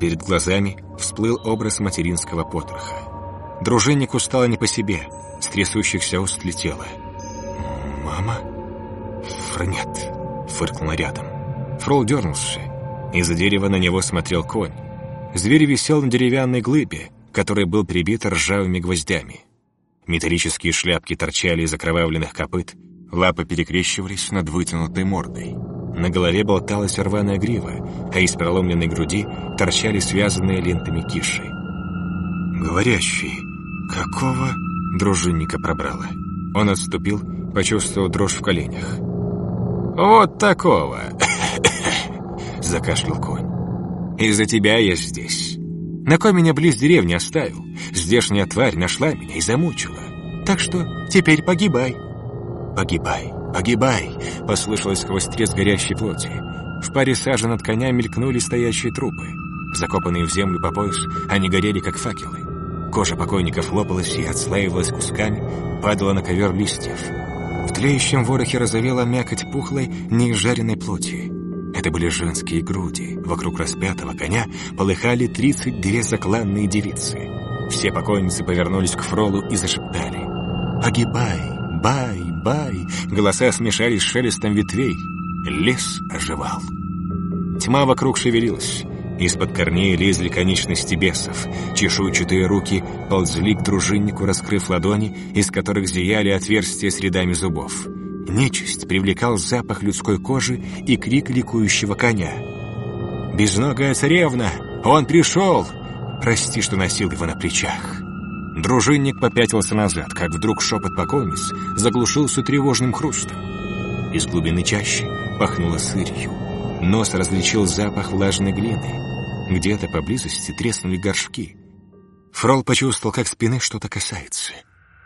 Перед глазами всплыл образ материнского потроха. Дружиннику стало не по себе, с трясущихся уст летело. «Мама?» «Фр, нет», — фыркнула рядом. Фрол дернулся. Из-за дерева на него смотрел конь. Зверь висел на деревянной глыбе, который был прибит ржавыми гвоздями. Металлические шляпки торчали из окровавленных копыт, лапы перекрещивались над вытянутой мордой. На голове болталась рваная грива, а из проломленной груди торчали связанные лентами киши. «Говорящий, какого?» дружинника пробрало. Он отступил, почувствовал дрожь в коленях. «Вот такого!» *coughs* — закашлял конь. «Из-за тебя я здесь. На кой меня близ деревни оставил? Здешняя тварь нашла меня и замучила. Так что теперь погибай». «Погибай, погибай!» — послышалось сквозь треск горящей плоти. В паре сажен от коня мелькнули стоящие трупы. Закопанные в землю по пояс, они горели, как факелы. Кожа покойников лопалась и отслаивалась кусками, падала на ковер листьев. В тлеющем ворохе разовела мякоть пухлой, неизжаренной плоти. Это были женские груди. Вокруг распятого коня полыхали тридцать две закланные девицы. Все покойницы повернулись к Фролу и зашептали. «Погибай! Бай! Бай!» Голоса смешались с шелестом ветвей. Лес оживал. Тьма вокруг шевелилась. Из-под корней лезли конечности бесов. Чешуйчатые руки ползли к дружиннику, раскрыв ладони, из которых зияли отверстия с рядами зубов. Нечисть привлекал запах людской кожи и крик ликующего коня. «Безногая царевна! Он пришел!» Прости, что носил его на плечах. Дружинник попятился назад, как вдруг шепот покойниц заглушился тревожным хрустом. Из глубины чащи пахнуло сырью. Нос различил запах влажной глины. Где-то поблизости треснули горшки. Фрол почувствовал, как спины что-то касается.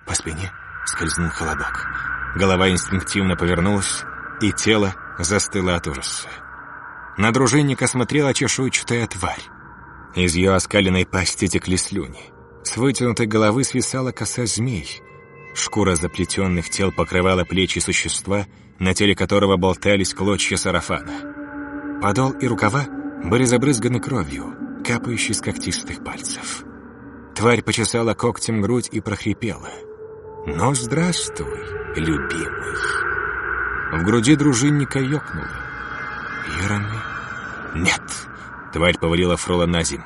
По спине скользнул холодок. Голова инстинктивно повернулась, и тело застыло от ужаса. На дружинника смотрела чешуйчатая тварь. Из ее оскаленной пасти текли слюни. С вытянутой головы свисала коса змей. Шкура заплетенных тел покрывала плечи существа, на теле которого болтались клочья сарафана. Подол и рукава были забрызганы кровью, капающей с когтистых пальцев. Тварь почесала когтем грудь и прохрипела. «Ну, здравствуй, любимый!» В груди дружинника ёкнуло. «Ерами?» «Нет!» — тварь повалила Фрола на земь.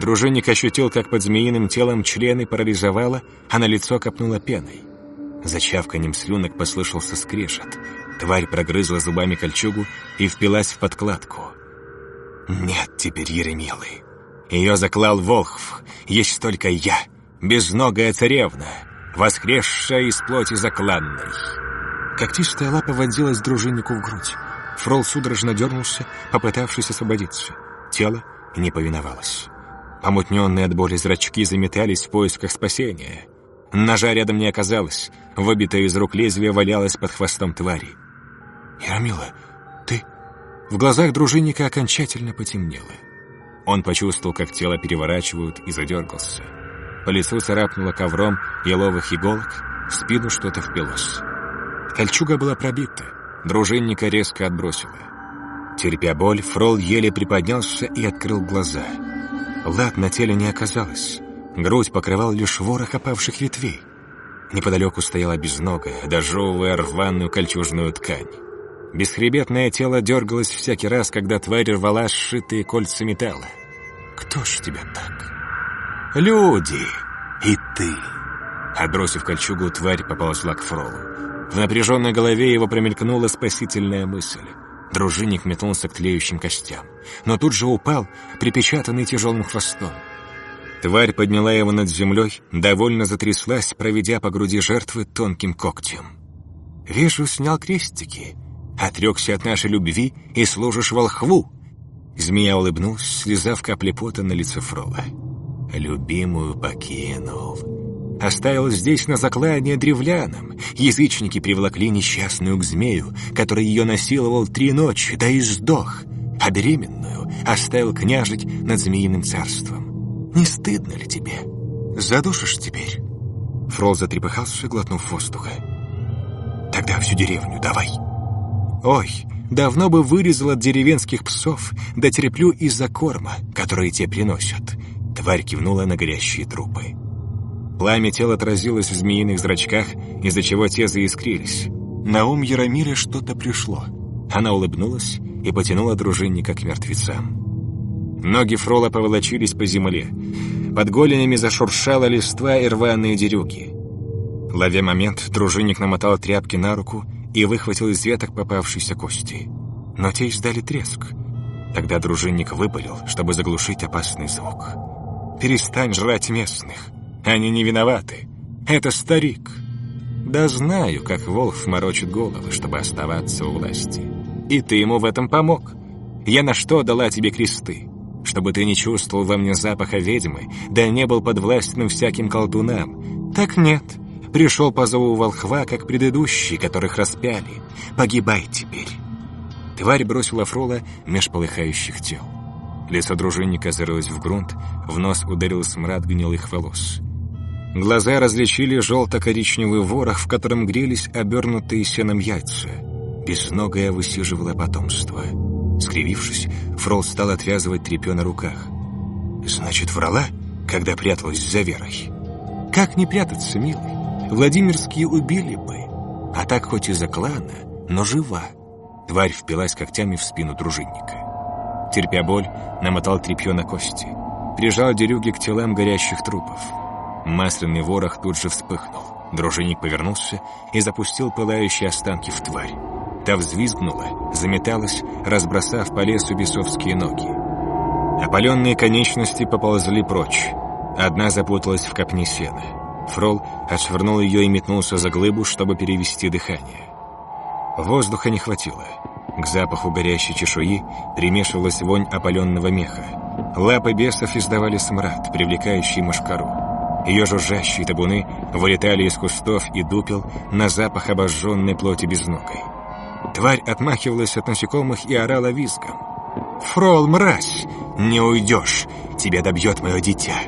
Дружинник ощутил, как под змеиным телом члены парализовало, а на лицо копнуло пеной. За чавканем слюнок послышался скрежет. Тварь прогрызла зубами кольчугу и впилась в подкладку. «Нет теперь Еремилы. Ее заклал Волхв. Есть только я, безногая царевна, воскресшая из плоти закланной». Когтистая лапа вонзилась дружиннику в грудь. Фрол судорожно дернулся, попытавшись освободиться. Тело не повиновалось. Помутненные от боли зрачки заметались в поисках спасения. Ножа рядом не оказалось. Выбитое из рук лезвие валялось под хвостом твари. «Ярамила, ты...» В глазах дружинника окончательно потемнело. Он почувствовал, как тело переворачивают, и задергался. По лицу царапнуло ковром еловых иголок, в спину что-то впилось. Кольчуга была пробита, дружинника резко отбросила. Терпя боль, Фрол еле приподнялся и открыл глаза — Лад на теле не оказалось. Грудь покрывал лишь ворох опавших ветвей. Неподалеку стояла безногая, дожевывая рваную кольчужную ткань. Бесхребетное тело дергалось всякий раз, когда тварь рвала сшитые кольца металла. «Кто ж тебя так?» «Люди! И ты!» Отбросив кольчугу, тварь поползла к Фролу. В напряженной голове его промелькнула спасительная мысль. Дружинник метнулся к тлеющим костям, но тут же упал, припечатанный тяжелым хвостом. Тварь подняла его над землей, довольно затряслась, проведя по груди жертвы тонким когтем. «Вижу, снял крестики, отрекся от нашей любви и служишь волхву!» Змея улыбнулась, слезав капли пота на лице Фрола. «Любимую покинул. Оставил здесь на заклание древлянам. Язычники привлекли несчастную к змею, который ее насиловал три ночи, да и сдох, а беременную оставил княжить над змеиным царством. Не стыдно ли тебе? Задушишь теперь?» Фрол затрепыхался, глотнув воздуха. «Тогда всю деревню давай». «Ой, давно бы вырезал от деревенских псов, да терплю из-за корма, который те приносят». Тварь кивнула на горящие трупы. Пламя тела отразилось в змеиных зрачках, из-за чего те заискрились. На ум Яромире что-то пришло. Она улыбнулась и потянула дружинника к мертвецам. Ноги Фрола поволочились по земле. Под голенями зашуршала листва и рваные дерюги. Ловя момент, дружинник намотал тряпки на руку и выхватил из веток попавшиеся кости. Но те издали треск. Тогда дружинник выпалил, чтобы заглушить опасный звук. «Перестань жрать местных!» Они не виноваты. Это старик. Да знаю, как Волф морочит головы, чтобы оставаться у власти. И ты ему в этом помог. Я на что дала тебе кресты? Чтобы ты не чувствовал во мне запаха ведьмы, да не был подвластным всяким колдунам. Так нет. Пришел по зову волхва, как предыдущие, которых распяли. Погибай теперь. Тварь бросила Фрола меж полыхающих тел. Лицо дружинника зарылось в грунт, в нос ударил смрад гнилых волос. Глаза различили желто-коричневый ворох, в котором грелись обернутые сеном яйца. Безногая высиживала потомство. Скривившись, Фрол стал отвязывать тряпье на руках. «Значит, врала, когда пряталась за Верой?» «Как не прятаться, милый? Владимирские убили бы. А так хоть из-за клана, но жива». Тварь впилась когтями в спину дружинника. Терпя боль, намотал тряпье на кости. Прижал дерюги к телам горящих трупов. Масляный ворох тут же вспыхнул. Дружинник повернулся и запустил пылающие останки в тварь. Та взвизгнула, заметалась, разбросав по лесу бесовские ноги. Опаленные конечности поползли прочь. Одна запуталась в копне сена. Фрол отшвырнул ее и метнулся за глыбу, чтобы перевести дыхание. Воздуха не хватило. К запаху горящей чешуи примешивалась вонь опаленного меха. Лапы бесов издавали смрад, привлекающий мошкару. Ее жужжащие табуны вылетали из кустов и дупел на запах обожженной плоти безногой. Тварь отмахивалась от насекомых и орала визгом. «Фрол, мразь! Не уйдешь! Тебя добьет мое дитя!»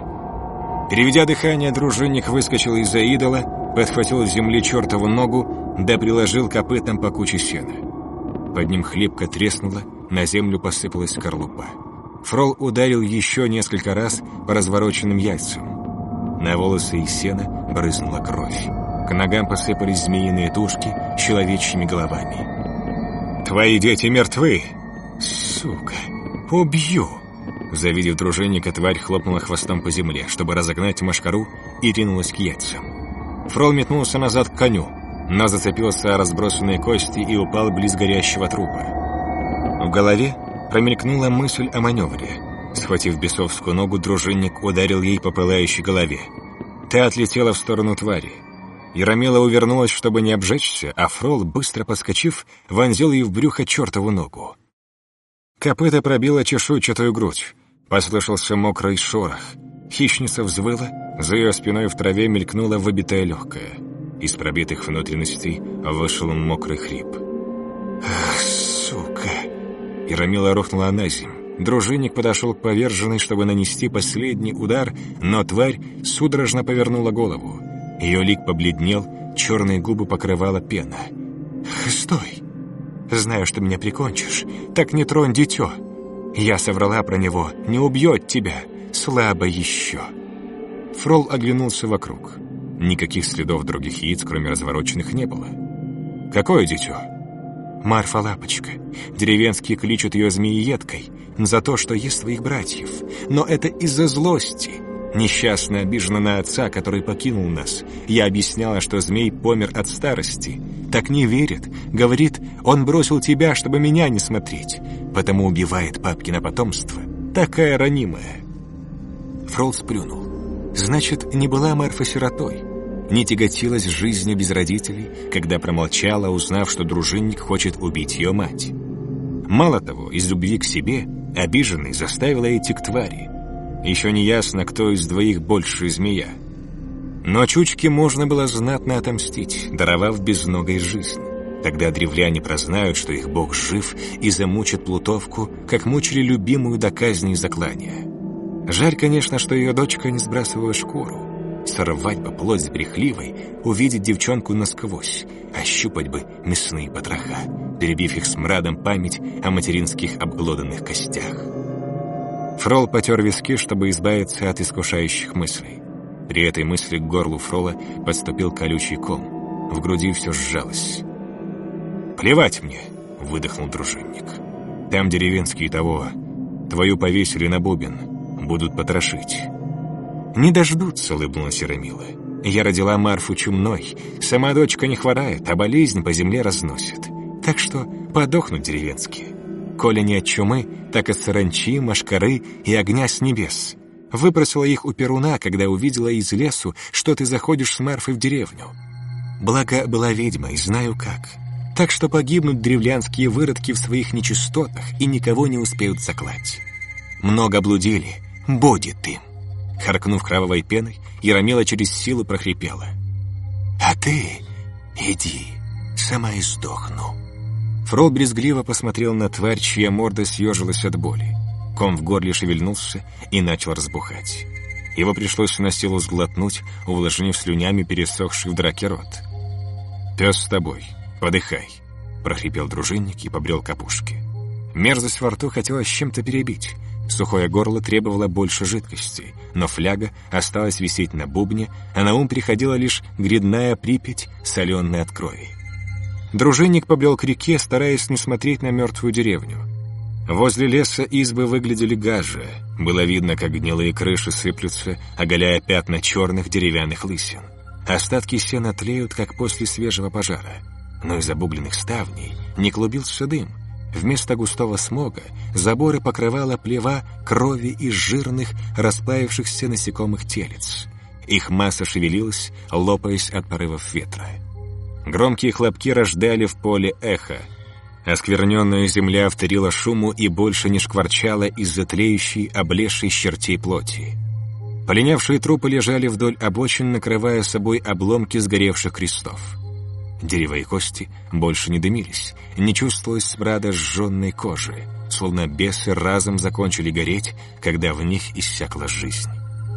Переведя дыхание, дружинник выскочил из-за идола, подхватил с земли чертову ногу, да приложил копытом по куче сена. Под ним хлебко треснуло, на землю посыпалась скорлупа. Фрол ударил еще несколько раз по развороченным яйцам. На волосы и сена брызнула кровь. К ногам посыпались змеиные тушки с человечьими головами. «Твои дети мертвы!» «Сука! Убью!» Завидев дружинника, тварь хлопнула хвостом по земле, чтобы разогнать машкару, и ринулась к яйцам. Фрол метнулся назад к коню, но зацепился о разбросанные кости и упал близ горящего трупа. В голове промелькнула мысль о маневре. Схватив бесовскую ногу, дружинник ударил ей по пылающей голове. Та отлетела в сторону твари. Яромела увернулась, чтобы не обжечься, а Фрол, быстро подскочив, вонзил ей в брюхо чертову ногу. Копыта пробила чешуйчатую грудь. Послышался мокрый шорох. Хищница взвыла, за ее спиной в траве мелькнула выбитая легкая. Из пробитых внутренностей вышел мокрый хрип. «Ах, сука!» Ирамила рухнула на землю. Дружинник подошел к поверженной, чтобы нанести последний удар, но тварь судорожно повернула голову. Ее лик побледнел, черные губы покрывала пена. «Стой! Знаю, что меня прикончишь. Так не тронь дитё!» Я соврала про него, не убьет тебя, слабо еще. Фрол оглянулся вокруг. Никаких следов других яиц, кроме развороченных, не было. Какое дитё? Марфа Лапочка. Деревенские кличут ее змеиедкой за то, что ест своих братьев. Но это из-за злости. Несчастно обижена на отца, который покинул нас. Я объясняла, что змей помер от старости. Так не верит. Говорит, он бросил тебя, чтобы меня не смотреть. Потому убивает папкино потомство. Такая ранимая. Фрол сплюнул. Значит, не была Марфа сиротой. Не тяготилась жизнью без родителей, когда промолчала, узнав, что дружинник хочет убить ее мать. Мало того, из любви к себе, обиженный заставила идти к твари. Еще не ясно, кто из двоих больше змея. Но Чучке можно было знатно отомстить, даровав безногой жизнь. Тогда древляне прознают, что их бог жив, и замучат плутовку, как мучили любимую до казни и заклания. Жаль, конечно, что ее дочка не сбрасывала шкуру. Сорвать бы плоть брехливой, увидеть девчонку насквозь, ощупать бы мясные потроха, перебив их смрадом память о материнских обглоданных костях. Фрол потер виски, чтобы избавиться от искушающих мыслей. При этой мысли к горлу Фрола подступил колючий ком. В груди все сжалось. «Плевать мне!» — выдохнул дружинник. «Там деревенские того. Твою повесили на бубен. Будут потрошить». «Не дождутся», — улыбнулась Ирамила. «Я родила Марфу чумной. Сама дочка не хворает, а болезнь по земле разносит. Так что подохнут деревенские». Коли не от чумы, так от саранчи, машкары и огня с небес. Выпросила их у Перуна, когда увидела из лесу, что ты заходишь с Марфой в деревню. Благо, была ведьма, и знаю как. Так что погибнут древлянские выродки в своих нечистотах и никого не успеют заклать. Много блудили, будет им. Харкнув кровавой пеной, Яромела через силу прохрипела. «А ты иди, сама и сдохну». Фрол брезгливо посмотрел на тварь, чья морда съежилась от боли. Ком в горле шевельнулся и начал разбухать. Его пришлось на силу сглотнуть, увлажнив слюнями пересохший в драке рот. «Пес с тобой, подыхай», — прохрипел дружинник и побрел к опушке. Мерзость во рту хотелось чем-то перебить. Сухое горло требовало больше жидкости, но фляга осталась висеть на бубне, а на ум приходила лишь грядная Припять, соленая от крови. Дружинник побрел к реке, стараясь не смотреть на мертвую деревню. Возле леса избы выглядели гаже. Было видно, как гнилые крыши сыплются, оголяя пятна черных деревянных лысин. Остатки сена тлеют, как после свежего пожара. Но из обугленных ставней не клубился дым. Вместо густого смога заборы покрывала плева крови из жирных, расплавившихся насекомых телец. Их масса шевелилась, лопаясь от порывов ветра. Громкие хлопки рождали в поле эхо. Оскверненная земля вторила шуму и больше не шкварчала из-за тлеющей, облезшей чертей плоти. Полинявшие трупы лежали вдоль обочин, накрывая собой обломки сгоревших крестов. Дерево и кости больше не дымились, не чувствовалось смрада сжженной кожи, словно бесы разом закончили гореть, когда в них иссякла жизнь.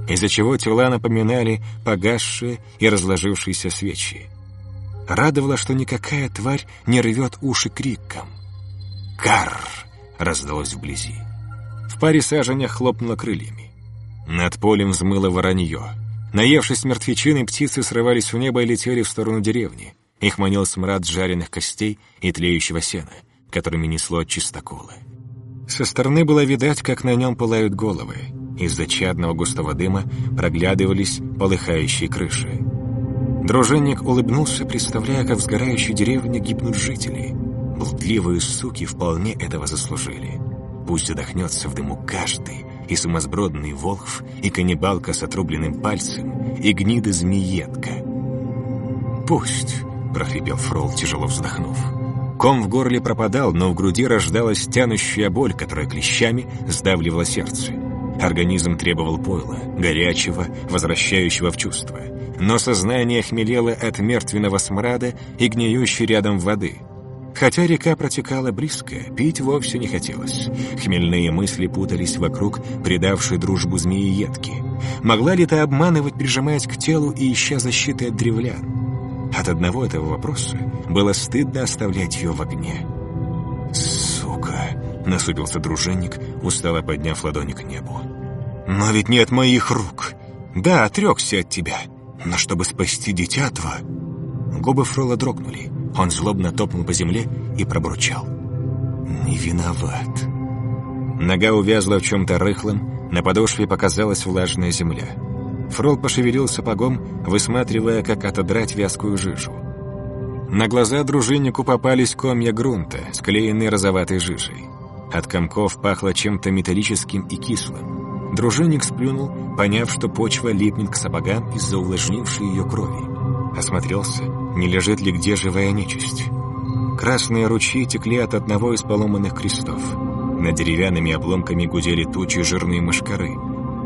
Из-за чего тела напоминали погасшие и разложившиеся свечи. Радовало, что никакая тварь не рвет уши криком. «Карр!» — раздалось вблизи. В паре саженях хлопнуло крыльями. Над полем взмыло воронье. Наевшись мертвечины, птицы срывались в небо и летели в сторону деревни. Их манил смрад жареных костей и тлеющего сена, которыми несло от чистокола. Со стороны было видать, как на нем пылают головы. Из-за чадного густого дыма проглядывались полыхающие крыши. Дружинник улыбнулся, представляя, как в сгорающей деревне гибнут жители. Блудливые суки вполне этого заслужили. Пусть задохнется в дыму каждый, и сумасбродный волхв, и каннибалка с отрубленным пальцем, и гнида-змеетка. «Пусть», — прохрипел Фрол, тяжело вздохнув. Ком в горле пропадал, но в груди рождалась тянущая боль, которая клещами сдавливала сердце. Организм требовал пойла, горячего, возвращающего в чувство — но сознание хмелело от мертвенного смрада и гниющей рядом воды. Хотя река протекала близко, пить вовсе не хотелось. Хмельные мысли путались вокруг предавшей дружбу змеи-едки. Могла ли ты обманывать, прижимаясь к телу и ища защиты от древлян? От одного этого вопроса было стыдно оставлять ее в огне. «Сука!» — насупился дружинник, устало подняв ладони к небу. «Но ведь нет моих рук! Да, отрекся от тебя!» Но чтобы спасти дитятва... Губы Фрола дрогнули. Он злобно топнул по земле и пробурчал. «Не виноват». Нога увязла в чем-то рыхлом, на подошве показалась влажная земля. Фрол пошевелил сапогом, высматривая, как отодрать вязкую жижу. На глаза дружиннику попались комья грунта, склеенные розоватой жижей. От комков пахло чем-то металлическим и кислым. Дружинник сплюнул, поняв, что почва липнет к сапогам из-за увлажнившей ее крови. Осмотрелся, не лежит ли где живая нечисть. Красные ручьи текли от одного из поломанных крестов. На деревянными обломками гудели тучи жирные мошкары.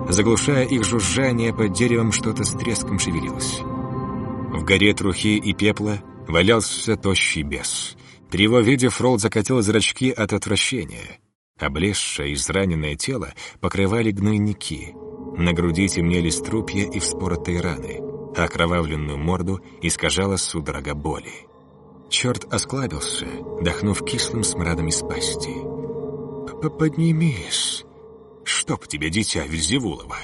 Заглушая их жужжание, под деревом что-то с треском шевелилось. В горе трухи и пепла валялся тощий бес. При его виде Фролд закатил зрачки от отвращения. Облезшее, израненное тело покрывали гнойники. На груди темнели струпья и вспоротые раны, а окровавленную морду искажала судорога боли. Черт осклабился, дохнув кислым смрадом из пасти. «Поднимись!» «Чтоб тебе, дитя Вильзевулова!»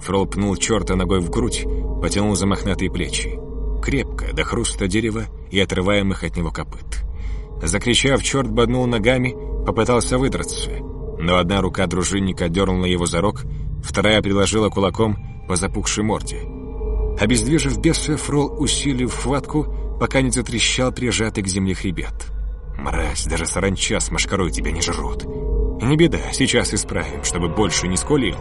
Фрол пнул черта ногой в грудь, потянул за мохнатые плечи. Крепко, до хруста дерева и отрываемых от него копыт. Закричав, черт боднул ногами, попытался выдраться, но одна рука дружинника дернула его за рог, вторая приложила кулаком по запухшей морде. Обездвижив беса, Фрол усилив хватку, пока не затрещал прижатый к земле хребет. «Мразь, даже саранча с машкарой тебя не жрут. Не беда, сейчас исправим, чтобы больше не скулил.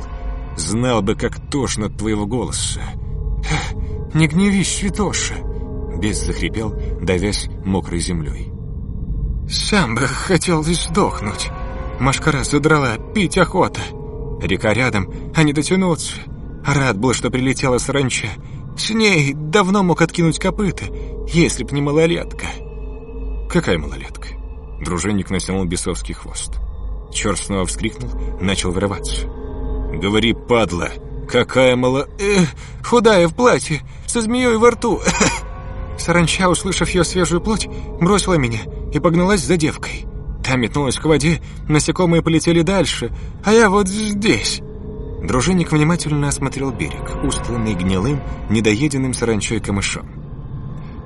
Знал бы, как тошно от твоего голоса». «Не гневись, святоша!» Бес захрипел, давясь мокрой землей. «Сам бы хотел сдохнуть. Машкара задрала, пить охота. Река рядом, а не дотянуться. Рад был, что прилетела саранча. С ней давно мог откинуть копыта, если б не малолетка». «Какая малолетка?» Дружинник натянул бесовский хвост. Черт снова вскрикнул, начал вырываться. «Говори, падла, какая мало...» э, «Худая в платье, со змеей во рту. *laughs* Саранча, услышав ее свежую плоть, бросила меня и погналась за девкой. Та метнулась к воде, насекомые полетели дальше, а я вот здесь». Дружинник внимательно осмотрел берег, устланный гнилым, недоеденным саранчой камышом.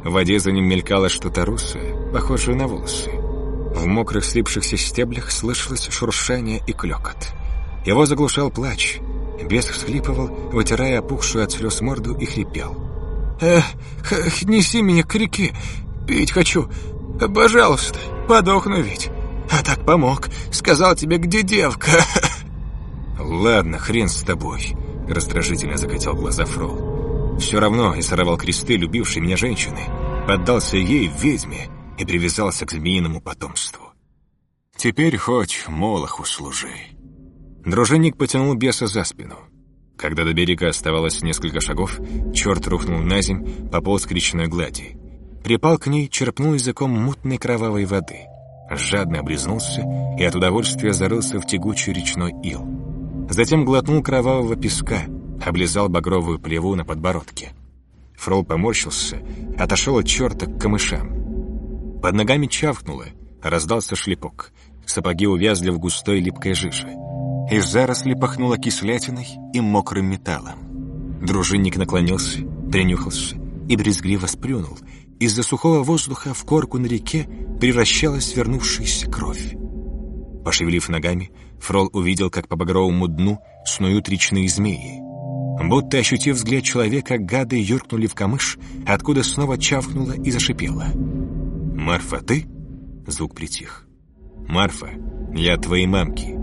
В воде за ним мелькало что-то русое, похожее на волосы. В мокрых слипшихся стеблях слышалось шуршание и клёкот. Его заглушал плач. Бес всхлипывал, вытирая опухшую от слез морду и хрипел. «Эх, неси меня к реке, пить хочу. Пожалуйста, подохну ведь. А так помог, сказал тебе, где девка». «Ладно, хрен с тобой», — раздражительно закатил глаза Фрол. «Все равно и сорвал кресты, любившей меня женщины, поддался ей, ведьме, и привязался к змеиному потомству. Теперь хоть Молоху служи». Дружинник потянул беса за спину. Когда до берега оставалось несколько шагов, черт рухнул на земь, пополз к речной глади. Припал к ней, черпнул языком мутной кровавой воды. Жадно облизнулся и от удовольствия зарылся в тягучий речной ил. Затем глотнул кровавого песка, облизал багровую плеву на подбородке. Фрол поморщился, отошел от черта к камышам. Под ногами чавкнуло, раздался шлепок. Сапоги увязли в густой липкой жиже. Из заросли пахнуло кислятиной и мокрым металлом. Дружинник наклонился, принюхался и брезгливо сплюнул. Из-за сухого воздуха в корку на реке превращалась свернувшаяся кровь. Пошевелив ногами, Фрол увидел, как по багровому дну снуют речные змеи. Будто ощутив взгляд человека, гады юркнули в камыш, откуда снова чавкнуло и зашипело. «Марфа, ты?» Звук притих. «Марфа, я твоей мамки».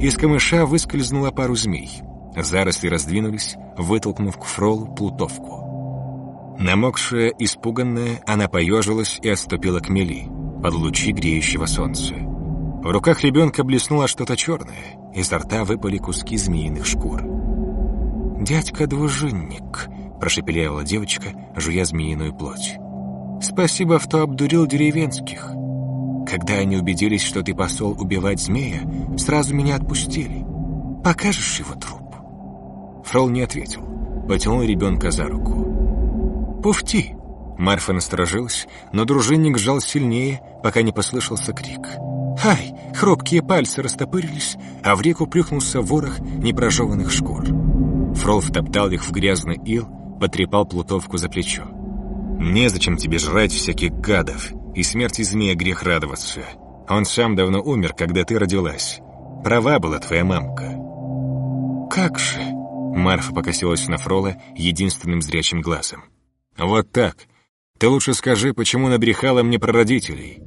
Из камыша выскользнула пару змей. Заросли раздвинулись, вытолкнув к Фролу плутовку. Намокшая, испуганная, она поежилась и отступила к мели, под лучи греющего солнца. В руках ребенка блеснуло что-то черное, изо рта выпали куски змеиных шкур. «Дядька-двужинник», — прошепелявила девочка, жуя змеиную плоть. «Спасибо, что обдурил деревенских. Когда они убедились, что ты посол убивать змея, сразу меня отпустили. Покажешь его труп?» Фрол не ответил, потянул ребенка за руку. «Пуфти!» Марфа насторожилась, но дружинник сжал сильнее, пока не послышался крик. Ай! Хрупкие пальцы растопырились, а в реку плюхнулся ворох непрожеванных шкур. Фрол втоптал их в грязный ил, потрепал плутовку за плечо. «Незачем тебе жрать всяких гадов, и смерти змея грех радоваться. Он сам давно умер, когда ты родилась. Права была твоя мамка». «Как же?» Марфа покосилась на Фрола единственным зрячим глазом. «Вот так. Ты лучше скажи, почему набрехала мне про родителей?»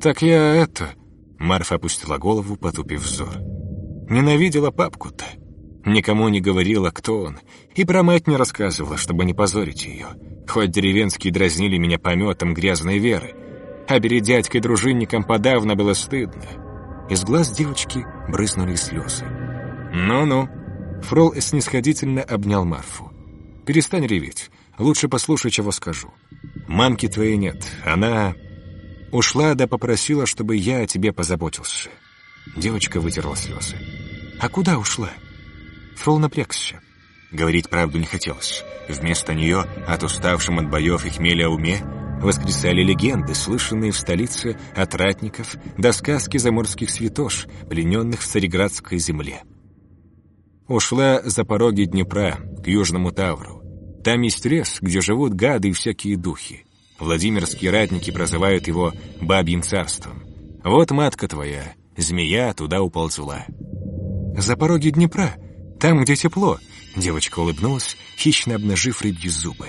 «Так я это...» Марфа опустила голову, потупив взор. Ненавидела папку-то. Никому не говорила, кто он, и про мать не рассказывала, чтобы не позорить ее. Хоть деревенские дразнили меня пометом грязной веры, а перед дядькой-дружинником подавно было стыдно. Из глаз девочки брызнули слезы. «Ну-ну», — Фрол снисходительно обнял Марфу. «Перестань реветь, лучше послушай, чего скажу. Мамки твоей нет, она Ушла да попросила, чтобы я о тебе позаботился. Девочка вытерла слезы. А куда ушла? Фрол напрягся. Говорить правду не хотелось. Вместо нее, от уставшим от боев и хмеля уме, воскресали легенды, слышанные в столице от ратников до сказки заморских святош, плененных в цареградской земле. Ушла за пороги Днепра, к Южному Тавру. Там есть лес, где живут гады и всякие духи. Владимирские ратники прозывают его «бабьим царством». Вот матка твоя, змея туда уползла. За пороги Днепра, там, где тепло, девочка улыбнулась, хищно обнажив рыбьи зубы.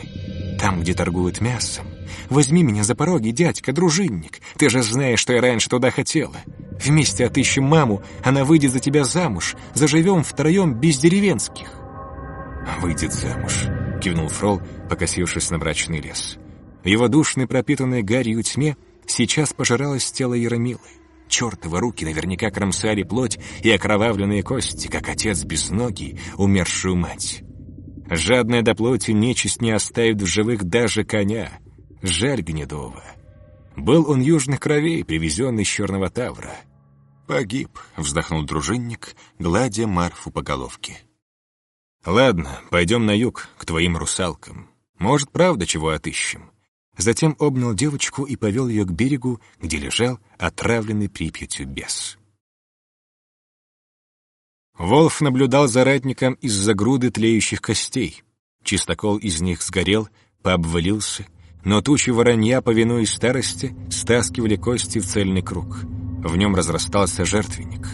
Там, где торгуют мясом. Возьми меня за пороги, дядька, дружинник. Ты же знаешь, что я раньше туда хотела. Вместе отыщем маму, она выйдет за тебя замуж. Заживем втроем без деревенских. «Выйдет замуж», — кивнул Фрол, покосившись на брачный лес. В его душной, пропитанной гарью тьме сейчас пожиралось тело Яромилы. Чертовы руки наверняка кромсали плоть и окровавленные кости, как отец без ноги, умершую мать. Жадная до плоти нечисть не оставит в живых даже коня. Жаль Гнедова. Был он южных кровей, привезенный из Черного Тавра. «Погиб», — вздохнул дружинник, гладя Марфу по головке. «Ладно, пойдем на юг, к твоим русалкам. Может, правда, чего отыщем. Затем обнял девочку и повел ее к берегу, где лежал отравленный Припятью бес. Волф наблюдал за ратником из-за груды тлеющих костей. Чистокол из них сгорел, пообвалился, но тучи воронья, повинуясь старости, стаскивали кости в цельный круг. В нем разрастался жертвенник.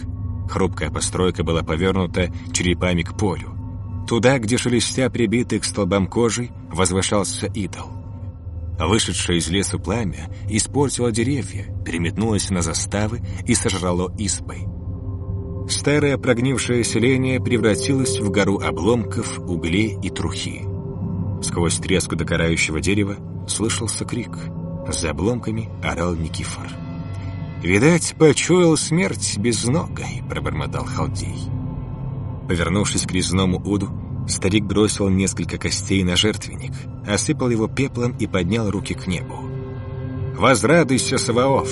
Хрупкая постройка была повернута черепами к полю. Туда, где шелестя прибитый к столбам кожи, возвышался идол. Вышедшее из леса пламя испортило деревья, переметнулось на заставы и сожрало избой. Старое прогнившее селение превратилось в гору обломков, углей и трухи. Сквозь треску догорающего дерева слышался крик. За обломками орал Никифор. «Видать, почуял смерть безногой», — пробормотал Халдей. Повернувшись к резному уду, старик бросил несколько костей на жертвенник, осыпал его пеплом и поднял руки к небу. «Возрадуйся, Саваоф!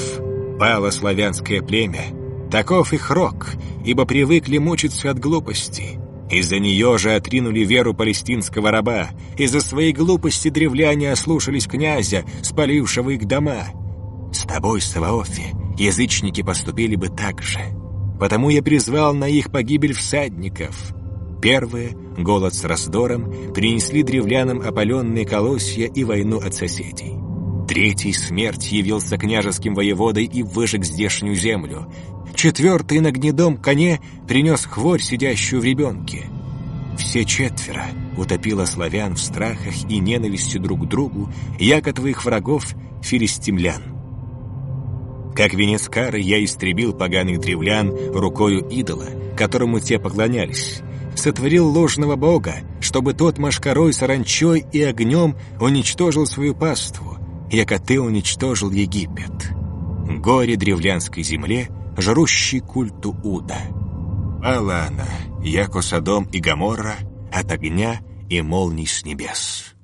Пало славянское племя! Таков их рок, ибо привыкли мучиться от глупости. Из-за нее же отринули веру палестинского раба. Из-за своей глупости древляне ослушались князя, спалившего их дома. С тобой, Саваофе, язычники поступили бы так же. Потому я призвал на их погибель всадников. Первые, голод с раздором, принесли древлянам опаленные колосья и войну от соседей. Третий смерть явился княжеским воеводой и выжег здешнюю землю. Четвертый на гнедом коне принес хворь, сидящую в ребенке. Все четверо утопило славян в страхах и ненависти друг к другу, яко твоих врагов филистимлян. Как венец я истребил поганых древлян рукою идола, которому те поклонялись, сотворил ложного бога, чтобы тот машкарой, саранчой и огнем уничтожил свою паству, яко ты уничтожил Египет. Горе древлянской земле, жрущий культу Уда. Пала она, яко Содом и Гоморра, от огня и молний с небес.